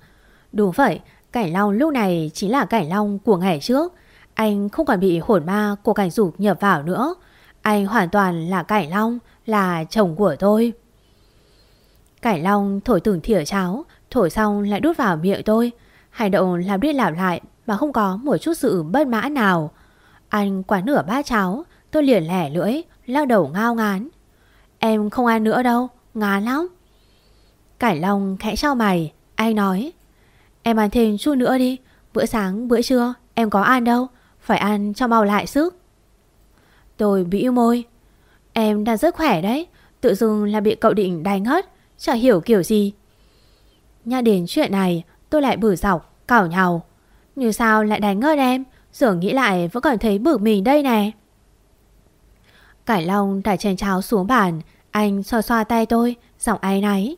Đúng vậy, Cảnh Long lúc này chính là Cảnh Long của ngày trước. Anh không còn bị hồn ma của cảnh dục nhập vào nữa. Anh hoàn toàn là Cảnh Long, là chồng của tôi. Cải Long thổi từng thìa cháo, thổi xong lại đút vào miệng tôi. Hành động làm đi làm lại mà không có một chút sự bất mã nào. Anh quả nửa bát cháo, tôi liền lẻ lưỡi, lắc đầu ngao ngán. Em không ăn nữa đâu, ngán lắm. Cải Long khẽ trao mày, anh nói. Em ăn thêm chút nữa đi, bữa sáng, bữa trưa, em có ăn đâu, phải ăn cho mau lại sức. Tôi bĩu môi. Em đang rất khỏe đấy, tự dưng là bị cậu định đánh hết, chả hiểu kiểu gì. Nhắc đến chuyện này, tôi lại bử dọc, cảo nhau. Như sao lại đánh ngớt em, giờ nghĩ lại vẫn còn thấy bực mình đây nè. Cải Long đặt chén cháo xuống bàn, anh xoa xoa tay tôi, giọng ai náy.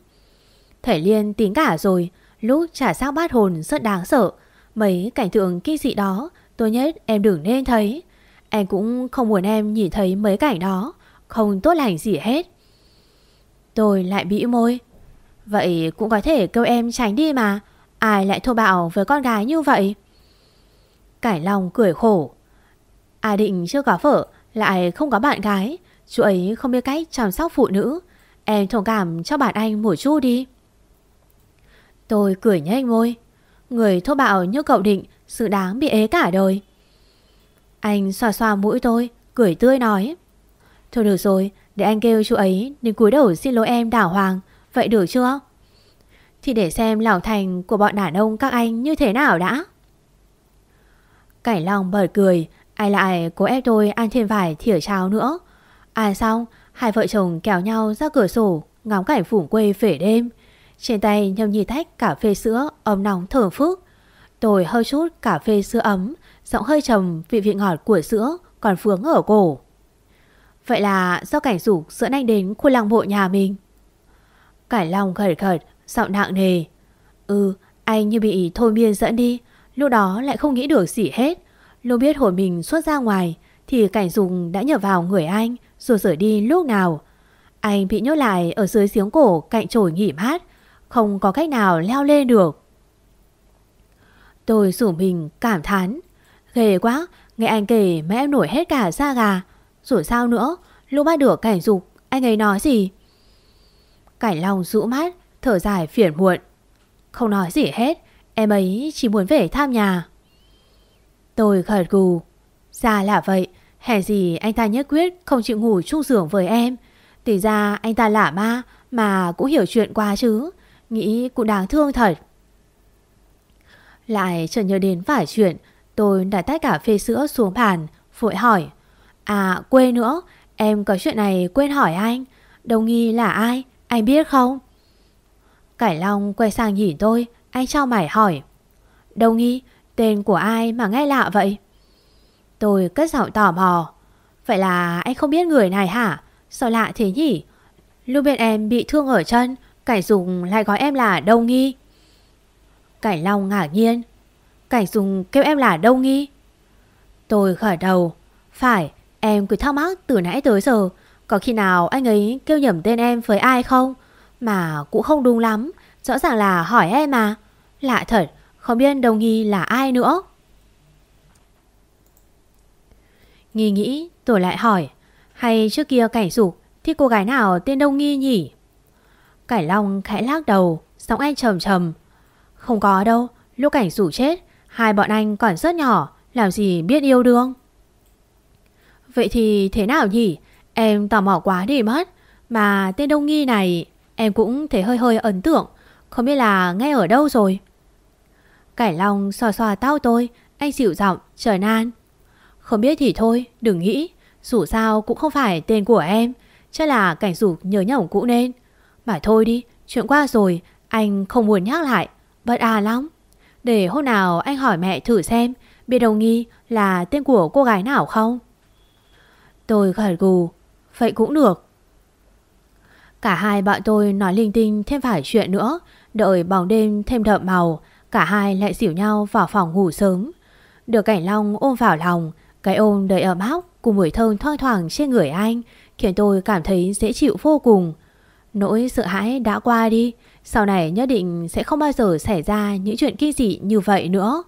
Thể Liên tính cả rồi, lúc trả xác bát hồn rất đáng sợ. Mấy cảnh tượng kinh dị đó Tôi nhất em đừng nên thấy Em cũng không muốn em nhìn thấy mấy cảnh đó Không tốt lành gì hết Tôi lại bĩu môi. Vậy cũng có thể kêu em tránh đi mà. Ai lại thô bạo với con gái như vậy? Cải Long cười khổ. Ai định chưa có vợ, Lại không có bạn gái. Chú ấy không biết cách chăm sóc phụ nữ. Em thông cảm cho bạn anh một chút đi. Tôi cười nhếch môi. Người thô bạo như cậu định Sự đáng bị ế cả đời. Anh xoa xoa mũi tôi, Cười tươi nói. Thôi được rồi để anh kêu chú ấy Đến cúi đầu xin lỗi em đảo hoàng. Vậy được chưa? Thì để xem lão thành của bọn đàn ông các anh như thế nào đã. Cảnh lòng bật cười, Ai lại cố ép tôi ăn thêm vài thìa cháo nữa. À xong, Hai vợ chồng kéo nhau ra cửa sổ, Ngắm cảnh phủ quê về đêm. Trên tay nhâm nhi tách cà phê sữa Ấm nóng thở phức Tôi hơi chút cà phê sữa ấm, Giọng hơi trầm vị vị ngọt của sữa Còn phướng ở cổ. Vậy là do cảnh rủ dẫn anh đến khu lăng bộ nhà mình? Cảnh Long khởi khởi Giọng nặng nề. Ừ anh như bị thôi miên dẫn đi, Lúc đó lại không nghĩ được gì hết. Lúc biết hồn mình xuất ra ngoài, Thì cảnh dùng đã nhờ vào người anh, Rồi rời đi lúc nào? Anh bị nhốt lại ở dưới giếng cổ Cạnh chổi nghỉ mát, Không có cách nào leo lên được. Tôi rủ mình cảm thán. Ghê quá, Nghe anh kể mà em nổi hết cả da gà. Rồi sao nữa? Lúc bắt được cảnh dục, Anh ấy nói gì? Cảnh lòng rũ mắt, Thở dài phiền muộn. Không nói gì hết, Em ấy chỉ muốn về thăm nhà. Tôi gật gù. Ra là vậy, Hèn gì anh ta nhất quyết không chịu ngủ chung giường với em. Thì ra anh ta lả ma Mà cũng hiểu chuyện qua chứ. Nghĩ cũng đáng thương thật. Lại chợt nhớ đến vài chuyện, Tôi đã tách cà phê sữa xuống bàn, Vội hỏi. À quên nữa. Em có chuyện này quên hỏi anh. Đồng nghi là ai? Anh biết không? Cải Long quay sang nhìn tôi. Anh trao mải hỏi. Đồng nghi, Tên của ai mà nghe lạ vậy? Tôi cất giọng tò mò. Vậy là anh không biết người này hả? Sao lạ thế nhỉ? Lúc bên em bị thương ở chân Cảnh Dùng lại gọi em là Đông Nghi. Cảnh Long ngạc nhiên. Cảnh Dùng kêu em là Đông Nghi. Tôi khởi đầu. Phải em cứ thắc mắc từ nãy tới giờ. Có khi nào anh ấy kêu nhầm tên em với ai không? Mà cũng không đúng lắm. Rõ ràng là hỏi em mà. Lạ thật, không biết đồng nghi là ai nữa. Nghi nghĩ tôi lại hỏi, Hay trước kia cảnh dục Thì cô gái nào tên Đông Nghi nhỉ? Cải Long khẽ lắc đầu, Giọng anh trầm trầm, Không có đâu, Lúc cảnh rủ chết, Hai bọn anh còn rất nhỏ, Làm gì biết yêu đương? Vậy thì thế nào nhỉ? Em tò mò quá đi mất. Mà tên Đông Nghi này, Em cũng thấy hơi hơi ấn tượng. Không biết là nghe ở đâu rồi? Cải Long xoa xoa tao tôi, Anh dịu giọng trời nan. Không biết thì thôi, đừng nghĩ. Dù sao cũng không phải tên của em, Chắc là cảnh dục nhớ nhỏng cũ nên. Mà thôi đi, chuyện qua rồi, Anh không muốn nhắc lại. Bất à lắm. Để hôm nào anh hỏi mẹ thử xem, Biết đồng nghi là tên của cô gái nào không? Tôi gật gù. Vậy cũng được. Cả hai bọn tôi nói linh tinh thêm vài chuyện nữa, Đợi bóng đêm thêm đậm màu, Cả hai lại xỉu nhau vào phòng ngủ sớm. Được cảnh long ôm vào lòng, Cái ôm đầy ấm áp Cùng mùi thơm thoang thoảng trên người anh Khiến tôi cảm thấy dễ chịu vô cùng. Nỗi sợ hãi đã qua đi, Sau này nhất định sẽ không bao giờ xảy ra Những chuyện kinh dị như vậy nữa.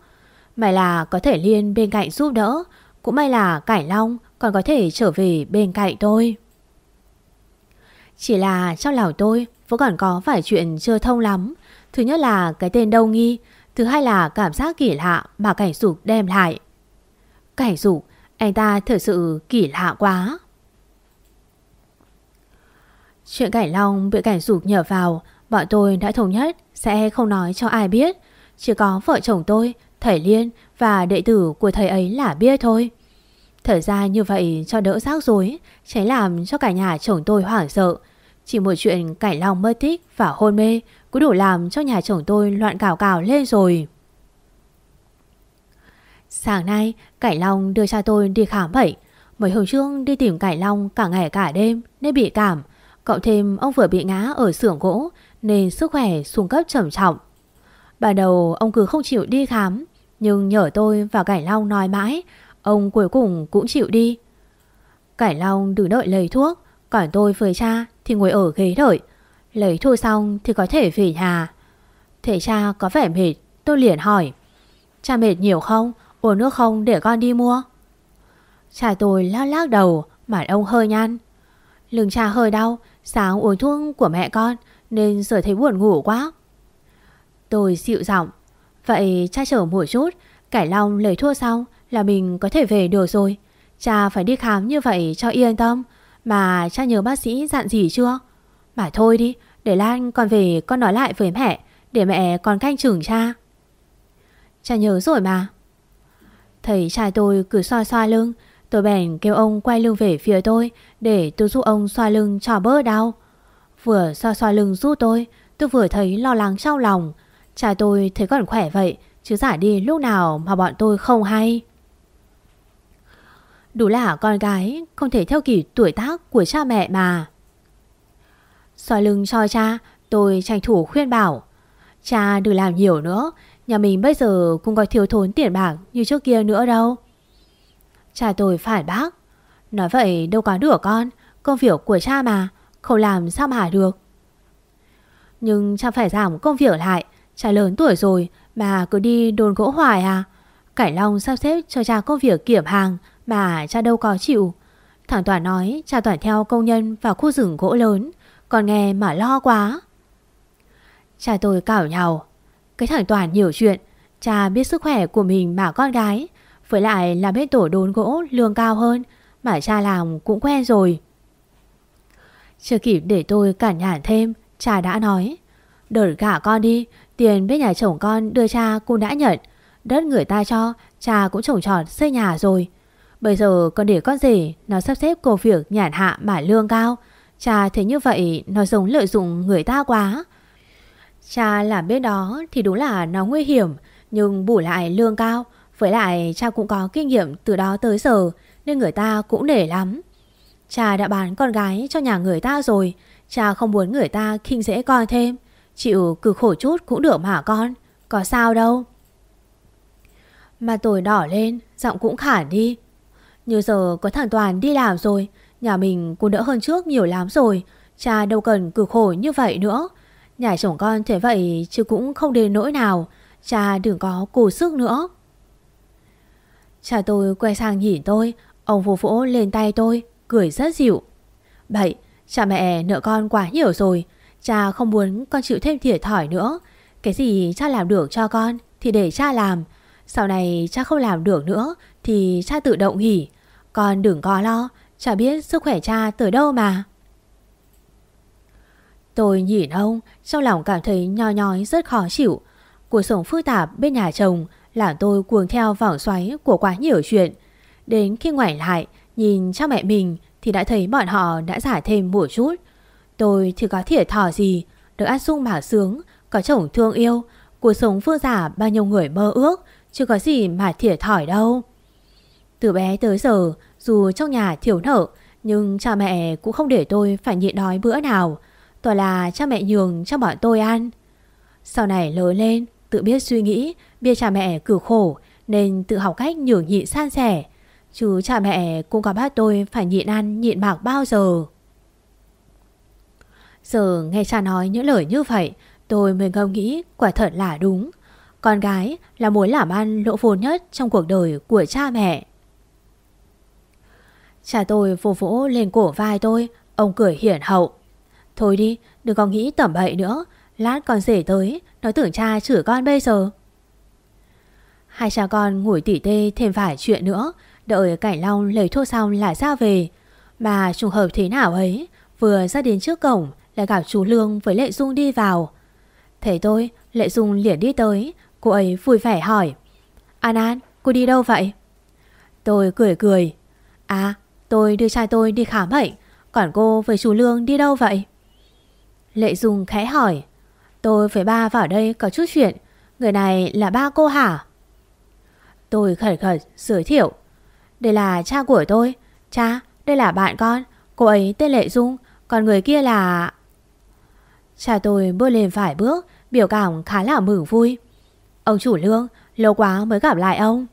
May là có thể Liên bên cạnh giúp đỡ, Cũng may là Cảnh Long còn có thể trở về bên cạnh tôi Chỉ là trong lòng tôi Vẫn còn có vài chuyện chưa thông lắm Thứ nhất là cái tên Đâu Nghi Thứ hai là cảm giác kỳ lạ mà cảnh dục đem lại. Cảnh dục, anh ta thật sự kỳ lạ quá. Chuyện cảnh long bị cảnh dục nhờ vào, bọn tôi đã thống nhất sẽ không nói cho ai biết. Chỉ có vợ chồng tôi, thầy Liên và đệ tử của thầy ấy là biết thôi thở ra như vậy cho đỡ rác rối, tránh làm cho cả nhà chồng tôi hoảng sợ. Chỉ một chuyện cải lòng mất tích và hôn mê cũng đủ làm cho nhà chồng tôi loạn cào cào lên rồi. Sáng nay, Cải Long đưa cha tôi đi khám bệnh. Mấy hôm trước đi tìm Cải Long cả ngày cả đêm nên bị cảm. Cộng thêm ông vừa bị ngã ở xưởng gỗ nên sức khỏe xuống cấp trầm trọng. Ban đầu ông cứ không chịu đi khám. Nhưng nhờ tôi và Cải Long nói mãi Ông cuối cùng cũng chịu đi. Cải Long đứng đợi lấy thuốc, Còn tôi với cha thì ngồi ở ghế đợi, Lấy thuốc xong thì có thể về nhà. Thế cha có vẻ mệt, Tôi liền hỏi. Cha mệt nhiều không? Uống nước không để con đi mua? Cha tôi lắc lắc đầu, Mặt ông hơi nhăn. Lưng cha hơi đau, Sáng uống thuốc của mẹ con Nên giờ thấy buồn ngủ quá. Tôi dịu giọng. Vậy cha chờ một chút, Cải Long lấy thuốc xong là mình có thể về được rồi. Cha phải đi khám như vậy cho yên tâm. Mà cha nhớ bác sĩ dặn gì chưa? Mà thôi đi, Để Lan còn về, con nói lại với mẹ, Để mẹ còn canh chừng cha. Cha nhớ rồi mà. Thầy trai tôi cứ xoa xoa lưng. Tôi bèn kêu ông quay lưng về phía tôi, Để tôi giúp ông xoa lưng cho bớt đau. Vừa xoa xoa lưng giúp tôi Tôi vừa thấy lo lắng trong lòng. Cha tôi thấy còn khỏe vậy, Chứ giả đi lúc nào mà bọn tôi không hay. Đủ là con gái, Không thể theo kịp tuổi tác của cha mẹ mà. Xoay lưng cho cha, Tôi tranh thủ khuyên bảo. Cha đừng làm nhiều nữa, Nhà mình bây giờ cũng có thiếu thốn tiền bạc Như trước kia nữa đâu. Cha tôi phản bác. Nói vậy đâu có được con, Công việc của cha mà, Không làm sao mà được. Nhưng cha phải giảm công việc lại, Cha lớn tuổi rồi Mà cứ đi đồn gỗ hoài à. Cảnh Long sắp xếp cho cha công việc kiểm hàng mà cha đâu có chịu. Thằng Toàn nói, cha Toàn theo công nhân vào khu rừng gỗ lớn, Còn nghe mà lo quá. Cha tôi cảo nhau. Cái thằng Toàn nhiều chuyện, Cha biết sức khỏe của mình mà con gái, Với lại là bên tổ đốn gỗ lương cao hơn Mà cha làm cũng quen rồi. Chưa kịp để tôi cản nhản thêm, Cha đã nói, Đợi cả con đi, Tiền bên nhà chồng con đưa cha cũng đã nhận, Đất người ta cho, Cha cũng trồng trọt xây nhà rồi. Bây giờ con để con rể Nó sắp xếp công việc nhàn hạ mà lương cao. Cha thấy như vậy Nó giống lợi dụng người ta quá. Cha làm bên đó Thì đúng là nó nguy hiểm, Nhưng bù lại lương cao. Với lại cha cũng có kinh nghiệm từ đó tới giờ, Nên người ta cũng để lắm. Cha đã bán con gái cho nhà người ta rồi. Cha không muốn người ta khinh dễ con thêm. Chịu cứ khổ chút cũng được mà con. Có sao đâu. Mà tôi đỏ lên, Giọng cũng khản đi. Như giờ có thằng Toàn đi làm rồi, Nhà mình cũng đỡ hơn trước nhiều lắm rồi, Cha đâu cần cực khổ như vậy nữa. Nhà chồng con thế vậy Chứ cũng không đến nỗi nào, Cha đừng có cố sức nữa. Cha tôi quay sang nhìn tôi, Ông vỗ vỗ lên tay tôi, Cười rất dịu. Vậy cha mẹ nợ con quá nhiều rồi, Cha không muốn con chịu thêm thiệt thòi nữa. Cái gì cha làm được cho con Thì để cha làm. Sau này cha không làm được nữa Thì cha tự động nghỉ. Con đừng có lo, Chả biết sức khỏe cha từ đâu mà. Tôi nhìn ông, Trong lòng cảm thấy nho nhói rất khó chịu. Cuộc sống phức tạp bên nhà chồng Làm tôi cuồng theo vòng xoáy Của quá nhiều chuyện. Đến khi ngoảnh lại, Nhìn cha mẹ mình Thì đã thấy bọn họ đã giả thêm một chút. Tôi thì có thiệt thò gì, Được ăn sung mà sướng, Có chồng thương yêu. Cuộc sống phương giả bao nhiêu người mơ ước Chứ có gì mà thiệt thòi đâu. Từ bé tới giờ, Dù trong nhà thiếu nợ, Nhưng cha mẹ cũng không để tôi phải nhịn đói bữa nào. Toàn là cha mẹ nhường cho bọn tôi ăn. Sau này lớn lên, Tự biết suy nghĩ, Biết cha mẹ cử khổ, Nên tự học cách nhường nhịn san sẻ. Chứ cha mẹ cũng có bắt tôi phải nhịn ăn, nhịn mặc bao giờ. Giờ nghe cha nói những lời như vậy, Tôi mới ngẫm nghĩ quả thật là đúng. Con gái là mối làm ăn lỗ vốn nhất Trong cuộc đời của cha mẹ. Cha tôi vô vỗ lên cổ vai tôi Ông cười hiển hậu Thôi đi đừng có nghĩ tẩm bậy nữa Lát con rể tới Nói tưởng cha chửi con bây giờ Hai cha con ngủi tỉ tê thêm vài chuyện nữa Đợi Cảnh Long lấy thuốc xong là ra về Mà trùng hợp thế nào ấy Vừa ra đến trước cổng lại gặp chú Lương với Lệ Dung đi vào. Thấy tôi, Lệ Dung liền đi tới, cô ấy vui vẻ hỏi. An An, cô đi đâu vậy? Tôi cười cười. À, tôi đưa trai tôi đi khám bệnh, còn cô với chú Lương đi đâu vậy? Lệ Dung khẽ hỏi. Tôi với ba vào đây có chút chuyện, người này là ba cô hả? Tôi khẩn khẩn giới thiệu. Đây là cha của tôi. Cha, đây là bạn con. Cô ấy tên Lệ Dung, còn người kia là... Cha tôi bước lên vài bước Biểu cảm khá là mừng vui Ông chủ lương Lâu quá mới gặp lại ông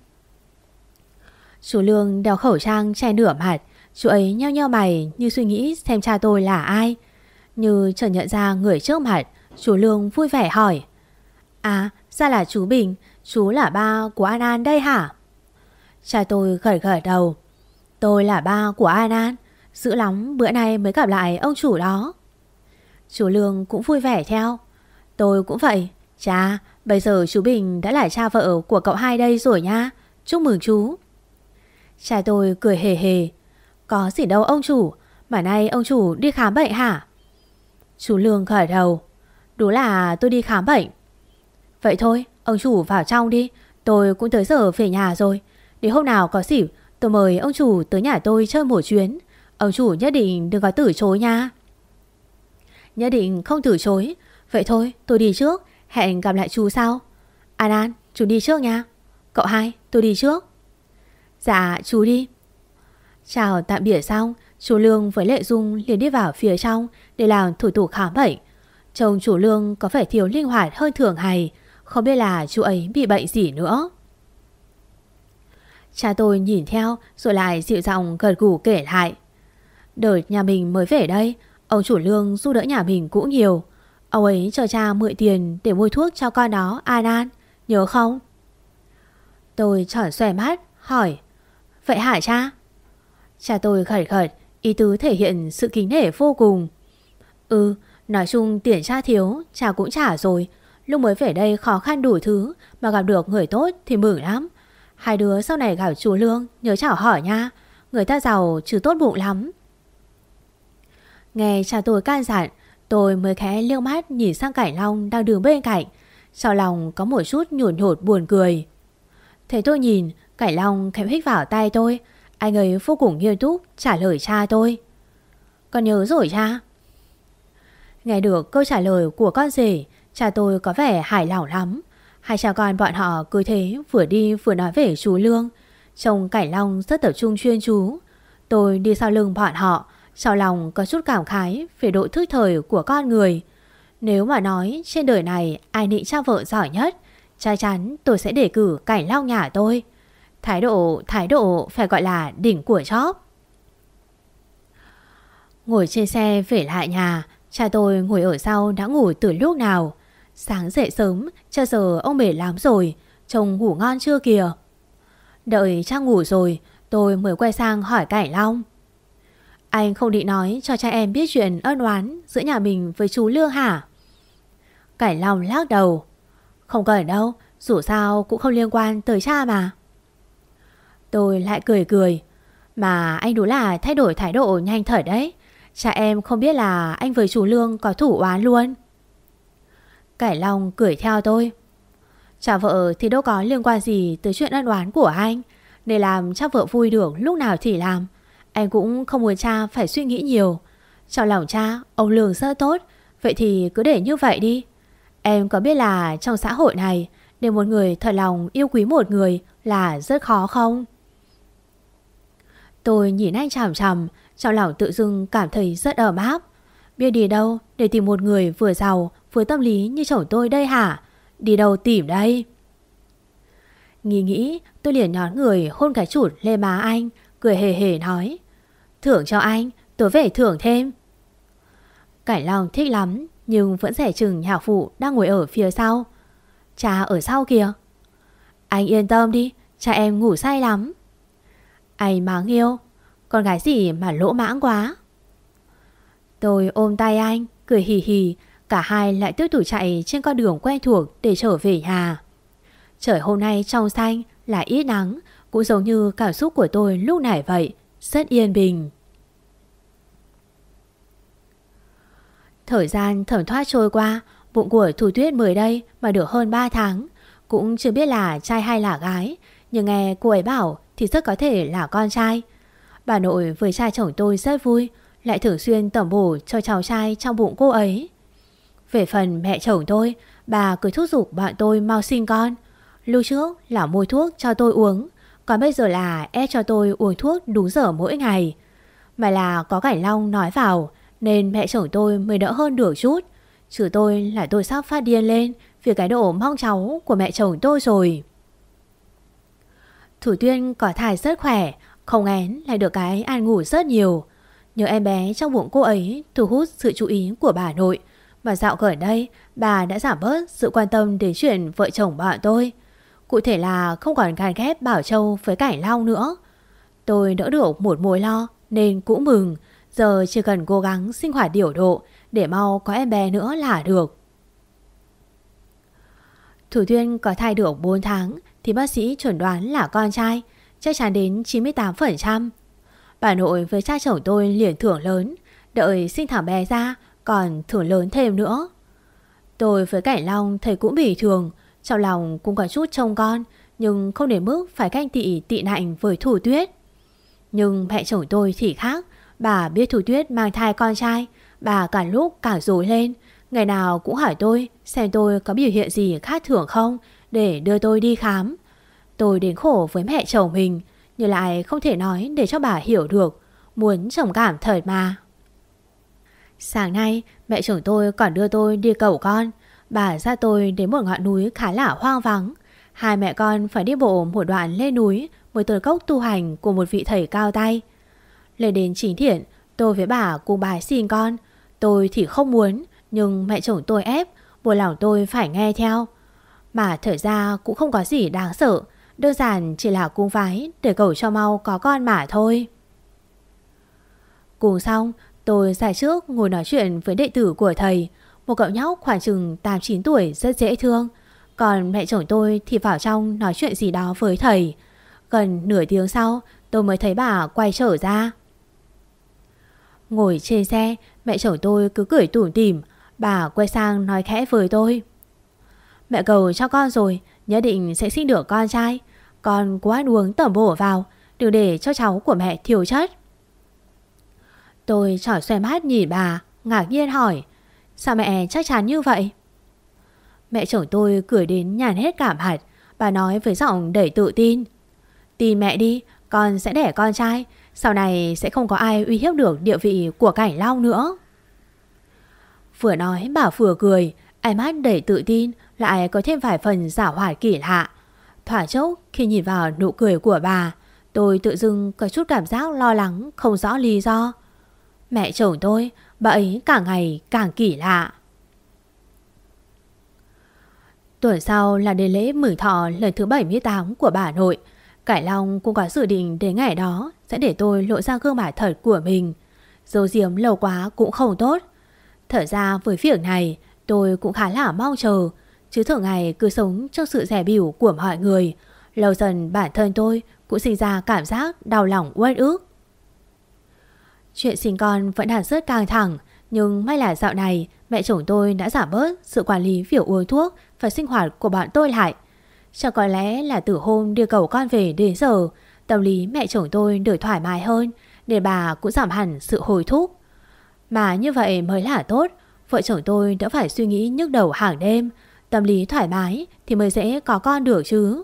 Chú Lương đeo khẩu trang che nửa mặt. Chú ấy nheo nheo mày như suy nghĩ xem cha tôi là ai. Như chợt nhận ra người trước mặt, Chú Lương vui vẻ hỏi. À ra là chú Bình, Chú là ba của An An đây hả? Cha tôi gật gật đầu. Tôi là ba của An An Dữ lắm bữa nay mới gặp lại ông chủ đó. Chú Lương cũng vui vẻ theo. Tôi cũng vậy. Cha, bây giờ chú Bình đã là cha vợ của cậu hai đây rồi nha. Chúc mừng chú. Cha tôi cười hề hề. Có gì đâu ông chủ, Mà nay ông chủ đi khám bệnh hả? Chú Lương khởi đầu. Đúng là tôi đi khám bệnh. Vậy thôi, ông chủ vào trong đi, Tôi cũng tới giờ về nhà rồi. Để hôm nào có xỉu tôi mời ông chủ tới nhà tôi chơi một chuyến. Ông chủ nhất định đừng có từ chối nha. Nhất định không từ chối. Vậy thôi, tôi đi trước. Hẹn gặp lại chú sau. An An, chú đi trước nha. Cậu hai, tôi đi trước. Dạ chú đi. Chào tạm biệt xong, Chú Lương với Lệ Dung liền đi vào phía trong Để làm thủ tục khám bệnh. Chồng chủ Lương có vẻ thiếu linh hoạt hơn thường hay, Không biết là chú ấy bị bệnh gì nữa. Cha tôi nhìn theo Rồi lại dịu giọng gật gù kể lại. Đợt nhà mình mới về đây, Ông chủ Lương giúp đỡ nhà mình cũng nhiều. Ông ấy cho cha mượn tiền Để mua thuốc cho con đó, An An, Nhớ không? Tôi tròn xòe mắt, hỏi Vậy hả cha? Cha tôi khẩy khẩy, Ý tứ thể hiện sự kính nể vô cùng. Ừ Nói chung tiền cha thiếu, Cha cũng trả rồi. Lúc mới về đây khó khăn đủ thứ, Mà gặp được người tốt thì mừng lắm. Hai đứa sau này gặp chú Lương, Nhớ chào hỏi nha. Người ta giàu chứ tốt bụng lắm. Nghe cha tôi can dặn, Tôi mới khẽ liếc mắt nhìn sang Cảnh Long đang đứng bên cạnh. Sau lòng có một chút nhổn nhột buồn cười. Thế tôi nhìn Cải Long khẽ hít vào tay tôi. Anh ấy vô cùng nghiêm túc trả lời cha tôi. Con nhớ rồi cha. Nghe được câu trả lời của con rể, Cha tôi có vẻ hài lòng lắm. Hai cha con bọn họ cứ thế vừa đi vừa nói về chú Lương. Trông Cải Long rất tập trung chuyên chú. Tôi đi sau lưng bọn họ Sau lòng có chút cảm khái về độ thức thời của con người. Nếu mà nói trên đời này ai nịnh cha vợ giỏi nhất, Chắc chắn tôi sẽ đề cử Cải Long nhà tôi. Thái độ, thái độ phải gọi là đỉnh của chóp. Ngồi trên xe về lại nhà Cha tôi ngồi ở sau đã ngủ từ lúc nào. Sáng dậy sớm cha giờ ông mệt lắm rồi Chồng ngủ ngon chưa kìa? Đợi cha ngủ rồi Tôi mới quay sang hỏi Cải Long. Anh không định nói cho cha em biết chuyện ân oán Giữa nhà mình với chú Lương hả? Cải Long lắc đầu. Không cần đâu Dù sao cũng không liên quan tới cha mà. Tôi lại cười cười. Mà anh đúng là thay đổi thái độ nhanh thở đấy. Cha em không biết là anh với chú Lương có thủ oán luôn. Cải Long cười theo tôi. Cha vợ thì đâu có liên quan gì tới chuyện ân oán của anh. Để làm cha vợ vui được lúc nào thì làm. Anh cũng không muốn cha phải suy nghĩ nhiều. Trong lòng cha, ông Lương rất tốt. Vậy thì cứ để như vậy đi. Em có biết là trong xã hội này, Để một người thật lòng yêu quý một người là rất khó không? Tôi nhìn anh chằm chằm, Trong lòng tự dưng cảm thấy rất ấm áp. Biết đi đâu để tìm một người vừa giàu, Vừa tâm lý như chồng tôi đây hả? Đi đâu tìm đây? Nghĩ nghĩ, tôi liền nhón người hôn cái chụt lên má anh, Cười hề hề nói, Thưởng cho anh, tôi về thưởng thêm. Cải lòng thích lắm, Nhưng vẫn rẻ chừng nhà phụ đang ngồi ở phía sau. Cha ở sau kìa. Anh yên tâm đi, Cha em ngủ say lắm. Anh máng yêu Con gái gì mà lỗ mãng quá Tôi ôm tay anh Cười hì hì Cả hai lại tiếp tục chạy trên con đường quen thuộc để trở về nhà. Trời hôm nay trong xanh, lại ít nắng, cũng giống như cảm xúc của tôi lúc này vậy, rất yên bình. Thời gian thẩm thoát trôi qua, bụng của Thủ Tuyết mới đây mà được hơn 3 tháng. Cũng chưa biết là trai hay là gái, nhưng nghe cô ấy bảo thì rất có thể là con trai. Bà nội với trai chồng tôi rất vui, lại thường xuyên tẩm bổ cho cháu trai trong bụng cô ấy. Về phần mẹ chồng tôi, bà cứ thúc giục bọn tôi mau sinh con. Lúc trước là mua thuốc cho tôi uống, còn bây giờ là ép cho tôi uống thuốc đúng giờ mỗi ngày. Mà là có Cảnh Long nói vào, nên mẹ chồng tôi mới đỡ hơn được chút. Chứ tôi là tôi sắp phát điên lên vì cái độ mong cháu của mẹ chồng tôi rồi. Thủ Tuyên có thai rất khỏe, không én lại được cái an ngủ rất nhiều. Nhờ em bé trong bụng cô ấy thu hút sự chú ý của bà nội. Và dạo gần đây, bà đã giảm bớt sự quan tâm đến chuyện vợ chồng bọn tôi. Cụ thể là không còn gàn ghép Bảo Châu với Cảnh Long nữa. Tôi đỡ được một mối lo nên cũng mừng. Giờ chỉ cần cố gắng sinh hoạt điều độ để mau có em bé nữa là được. Thủ Tuyên có thai được 4 tháng thì bác sĩ chuẩn đoán là con trai, chắc chắn đến 98%. Bà nội với cha chồng tôi liền thưởng lớn, đợi sinh thằng bé ra còn thưởng lớn thêm nữa. Tôi với Cảnh Long thầy cũng bị thường, trong lòng cũng có chút trông con, nhưng không đến mức phải canh tị tị nạnh với Thủ Tuyết. Nhưng mẹ chồng tôi thì khác, bà biết Thủ Tuyết mang thai con trai, bà cả lúc cả rối lên, ngày nào cũng hỏi tôi xem tôi có biểu hiện gì khác thường không để đưa tôi đi khám. Tôi đến khổ với mẹ chồng mình, nhưng lại không thể nói để cho bà hiểu được, muốn chồng cảm thời mà. Sáng nay, mẹ chồng tôi còn đưa tôi đi cầu con, bà ra tôi đến một ngọn núi khá là hoang vắng. Hai mẹ con phải đi bộ một đoạn lên núi mới tới cốc tu hành của một vị thầy cao tay. Lên đến chính thiện, tôi với bà cùng bà xin con. Tôi thì không muốn, nhưng mẹ chồng tôi ép, buồn lòng tôi phải nghe theo. Mà thở ra cũng không có gì đáng sợ, đơn giản chỉ là cung phái để cầu cho mau có con mà thôi. Cùng xong, tôi ra trước ngồi nói chuyện với đệ tử của thầy, một cậu nhóc khoảng chừng 8-9 tuổi rất dễ thương. Còn mẹ chồng tôi thì vào trong nói chuyện gì đó với thầy. Gần nửa tiếng sau, tôi mới thấy bà quay trở ra. Ngồi trên xe, mẹ chồng tôi cứ cười tủm tỉm, bà quay sang nói khẽ với tôi. Mẹ cầu cho con rồi, nhất định sẽ sinh được con trai. Con cố ăn uống tẩm bổ vào, đừng để cho cháu của mẹ thiếu chất. Tôi trỏ xoay mắt nhìn bà, ngạc nhiên hỏi, sao mẹ chắc chắn như vậy? Mẹ chồng tôi cười đến nhàn hết cảm hạt, bà nói với giọng đầy tự tin. Tin mẹ đi, con sẽ đẻ con trai, sau này sẽ không có ai uy hiếp được địa vị của cảnh long nữa. Vừa nói bà vừa cười, ánh mắt đầy tự tin, lại có thêm vài phần giả hoạt kỳ lạ. Thỏa chốc khi nhìn vào nụ cười của bà, tôi tự dưng có chút cảm giác lo lắng không rõ lý do. Mẹ chồng tôi, bà ấy càng ngày càng kỳ lạ. Tuần sau là đến lễ mừng thọ lần thứ 78 của bà nội. Cải Long cũng có dự định đến ngày đó sẽ để tôi lộ ra gương mặt thật của mình. Dấu diếm lâu quá cũng không tốt. Thở ra với việc này tôi cũng khá là mong chờ. Chứ thường ngày cứ sống trong sự rẻ biểu của mọi người. Lâu dần bản thân tôi cũng sinh ra cảm giác đau lòng uất ức. Chuyện sinh con vẫn đang rất căng thẳng. Nhưng may là dạo này mẹ chồng tôi đã giảm bớt sự quản lý việc uống thuốc và sinh hoạt của bọn tôi lại. Chắc có lẽ là từ hôm đưa cầu con về đến giờ, tâm lý mẹ chồng tôi được thoải mái hơn, để bà cũng giảm hẳn sự hồi thúc. Mà như vậy mới là tốt, vợ chồng tôi đã phải suy nghĩ nhức đầu hàng đêm, tâm lý thoải mái thì mới dễ có con được chứ.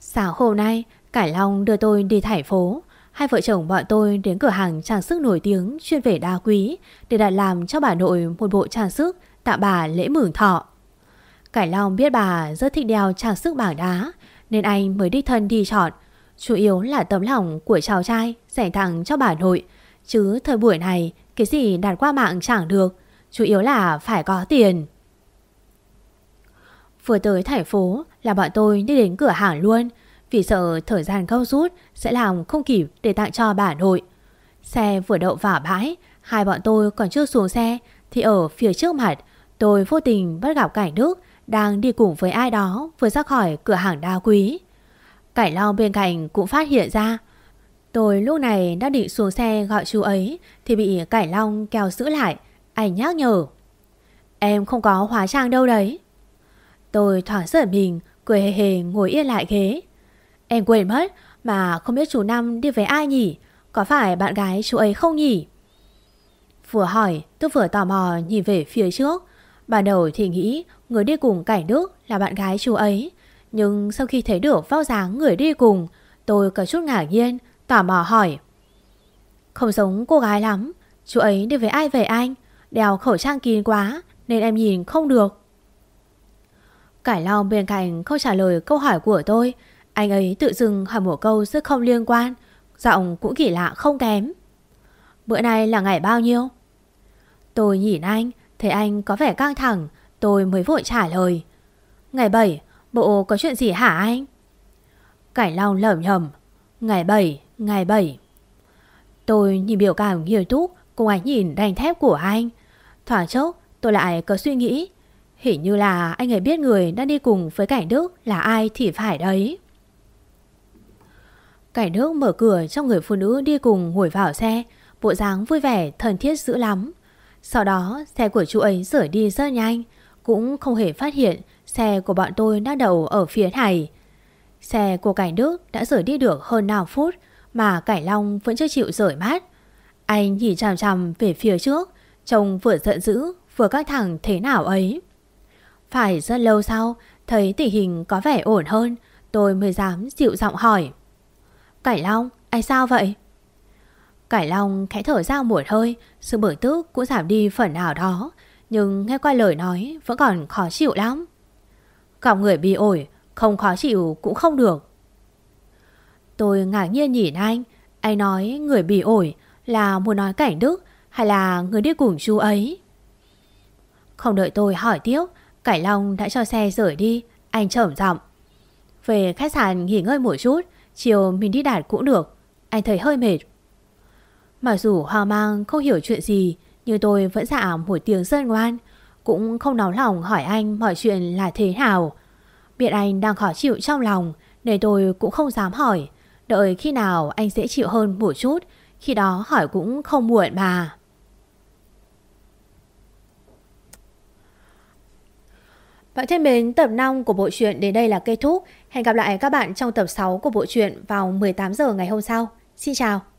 Sáng hôm nay, Cải Long đưa tôi đi thải phố. Hai vợ chồng bọn tôi đến cửa hàng trang sức nổi tiếng chuyên về đá quý để đặt làm cho bà nội một bộ trang sức tặng bà lễ mừng thọ. Cải Long biết bà rất thích đeo trang sức bảng đá nên anh mới đích thân đi chọn. Chủ yếu là tấm lòng của cháu trai dành tặng cho bà nội. Chứ thời buổi này cái gì đặt qua mạng chẳng được. Chủ yếu là phải có tiền. Vừa tới thành phố là bọn tôi đi đến cửa hàng luôn vì sợ thời gian gấp rút sẽ làm không kịp để tặng cho bà nội. Xe vừa đậu vào bãi, hai bọn tôi còn chưa xuống xe thì ở phía trước mặt tôi vô tình bắt gặp cảnh Đức đang đi cùng với ai đó vừa ra khỏi cửa hàng đá quý. Cảnh Long bên cạnh cũng phát hiện ra. Tôi lúc này đã định xuống xe gọi chú ấy thì bị Cảnh Long kéo giữ lại. Anh nhắc nhở. Em không có hóa trang đâu đấy. Tôi thoảng giật mình, cười hề hề ngồi yên lại ghế. Em quên mất mà không biết chú Năm đi với ai nhỉ? Có phải bạn gái chú ấy không nhỉ? Vừa hỏi tôi vừa tò mò nhìn về phía trước. Ban đầu thì nghĩ người đi cùng cảnh đức là bạn gái chú ấy. Nhưng sau khi thấy được vóc dáng người đi cùng, tôi có chút ngạc nhiên, tò mò hỏi. Không giống cô gái lắm, chú ấy đi với ai về anh? Đeo khẩu trang kín quá nên em nhìn không được. Cải Long bên cạnh không trả lời câu hỏi của tôi Anh ấy tự dưng hỏi một câu rất không liên quan, Giọng cũng kỳ lạ không kém Bữa nay là ngày bao nhiêu? Tôi nhìn anh, Thấy anh có vẻ căng thẳng, Tôi mới vội trả lời Ngày 7 Bộ có chuyện gì hả anh? Cải Long lẩm nhẩm Ngày 7 Ngày 7 Tôi nhìn biểu cảm nghiêm túc, Cùng ánh nhìn đành thép của anh Thoảng chốc tôi lại có suy nghĩ Hình như là anh ấy biết người đang đi cùng với Cảnh Đức là ai thì phải đấy. Cảnh Đức mở cửa cho người phụ nữ đi cùng ngồi vào xe, bộ dáng vui vẻ, thân thiết dữ lắm. Sau đó xe của chú ấy rời đi rất nhanh, cũng không hề phát hiện xe của bọn tôi đã đậu ở phía này. Xe của Cảnh Đức đã rời đi được hơn 5 phút mà Cảnh Long vẫn chưa chịu rời mắt. Anh nhìn chằm chằm về phía trước, trông vừa giận dữ vừa căng thẳng thế nào ấy. Phải rất lâu sau, thấy tình hình có vẻ ổn hơn, tôi mới dám dịu giọng hỏi. Cải Long, anh sao vậy? Cải Long khẽ thở ra một hơi, sự bực tức cũng giảm đi phần nào đó, nhưng nghe qua lời nói vẫn còn khó chịu lắm. Gặp người bị ổi, không khó chịu cũng không được. Tôi ngạc nhiên nhìn anh, anh nói người bị ổi là muốn nói cảnh đức hay là người đi cùng chú ấy. Không đợi tôi hỏi tiếp, Cải Long đã cho xe rời đi Anh trầm giọng. Về khách sạn nghỉ ngơi một chút Chiều mình đi đạt cũng được Anh thấy hơi mệt. Mặc dù hoang mang không hiểu chuyện gì Nhưng tôi vẫn dạ một tiếng sơn ngoan Cũng không nóng lòng hỏi anh mọi chuyện là thế nào. Biết anh đang khó chịu trong lòng Nên tôi cũng không dám hỏi. Đợi khi nào anh sẽ chịu hơn một chút Khi đó hỏi cũng không muộn mà. Bạn thân mến, tập 5 của bộ truyện đến đây là kết thúc. Hẹn gặp lại các bạn trong tập 6 của bộ truyện vào 18 giờ ngày hôm sau. Xin chào!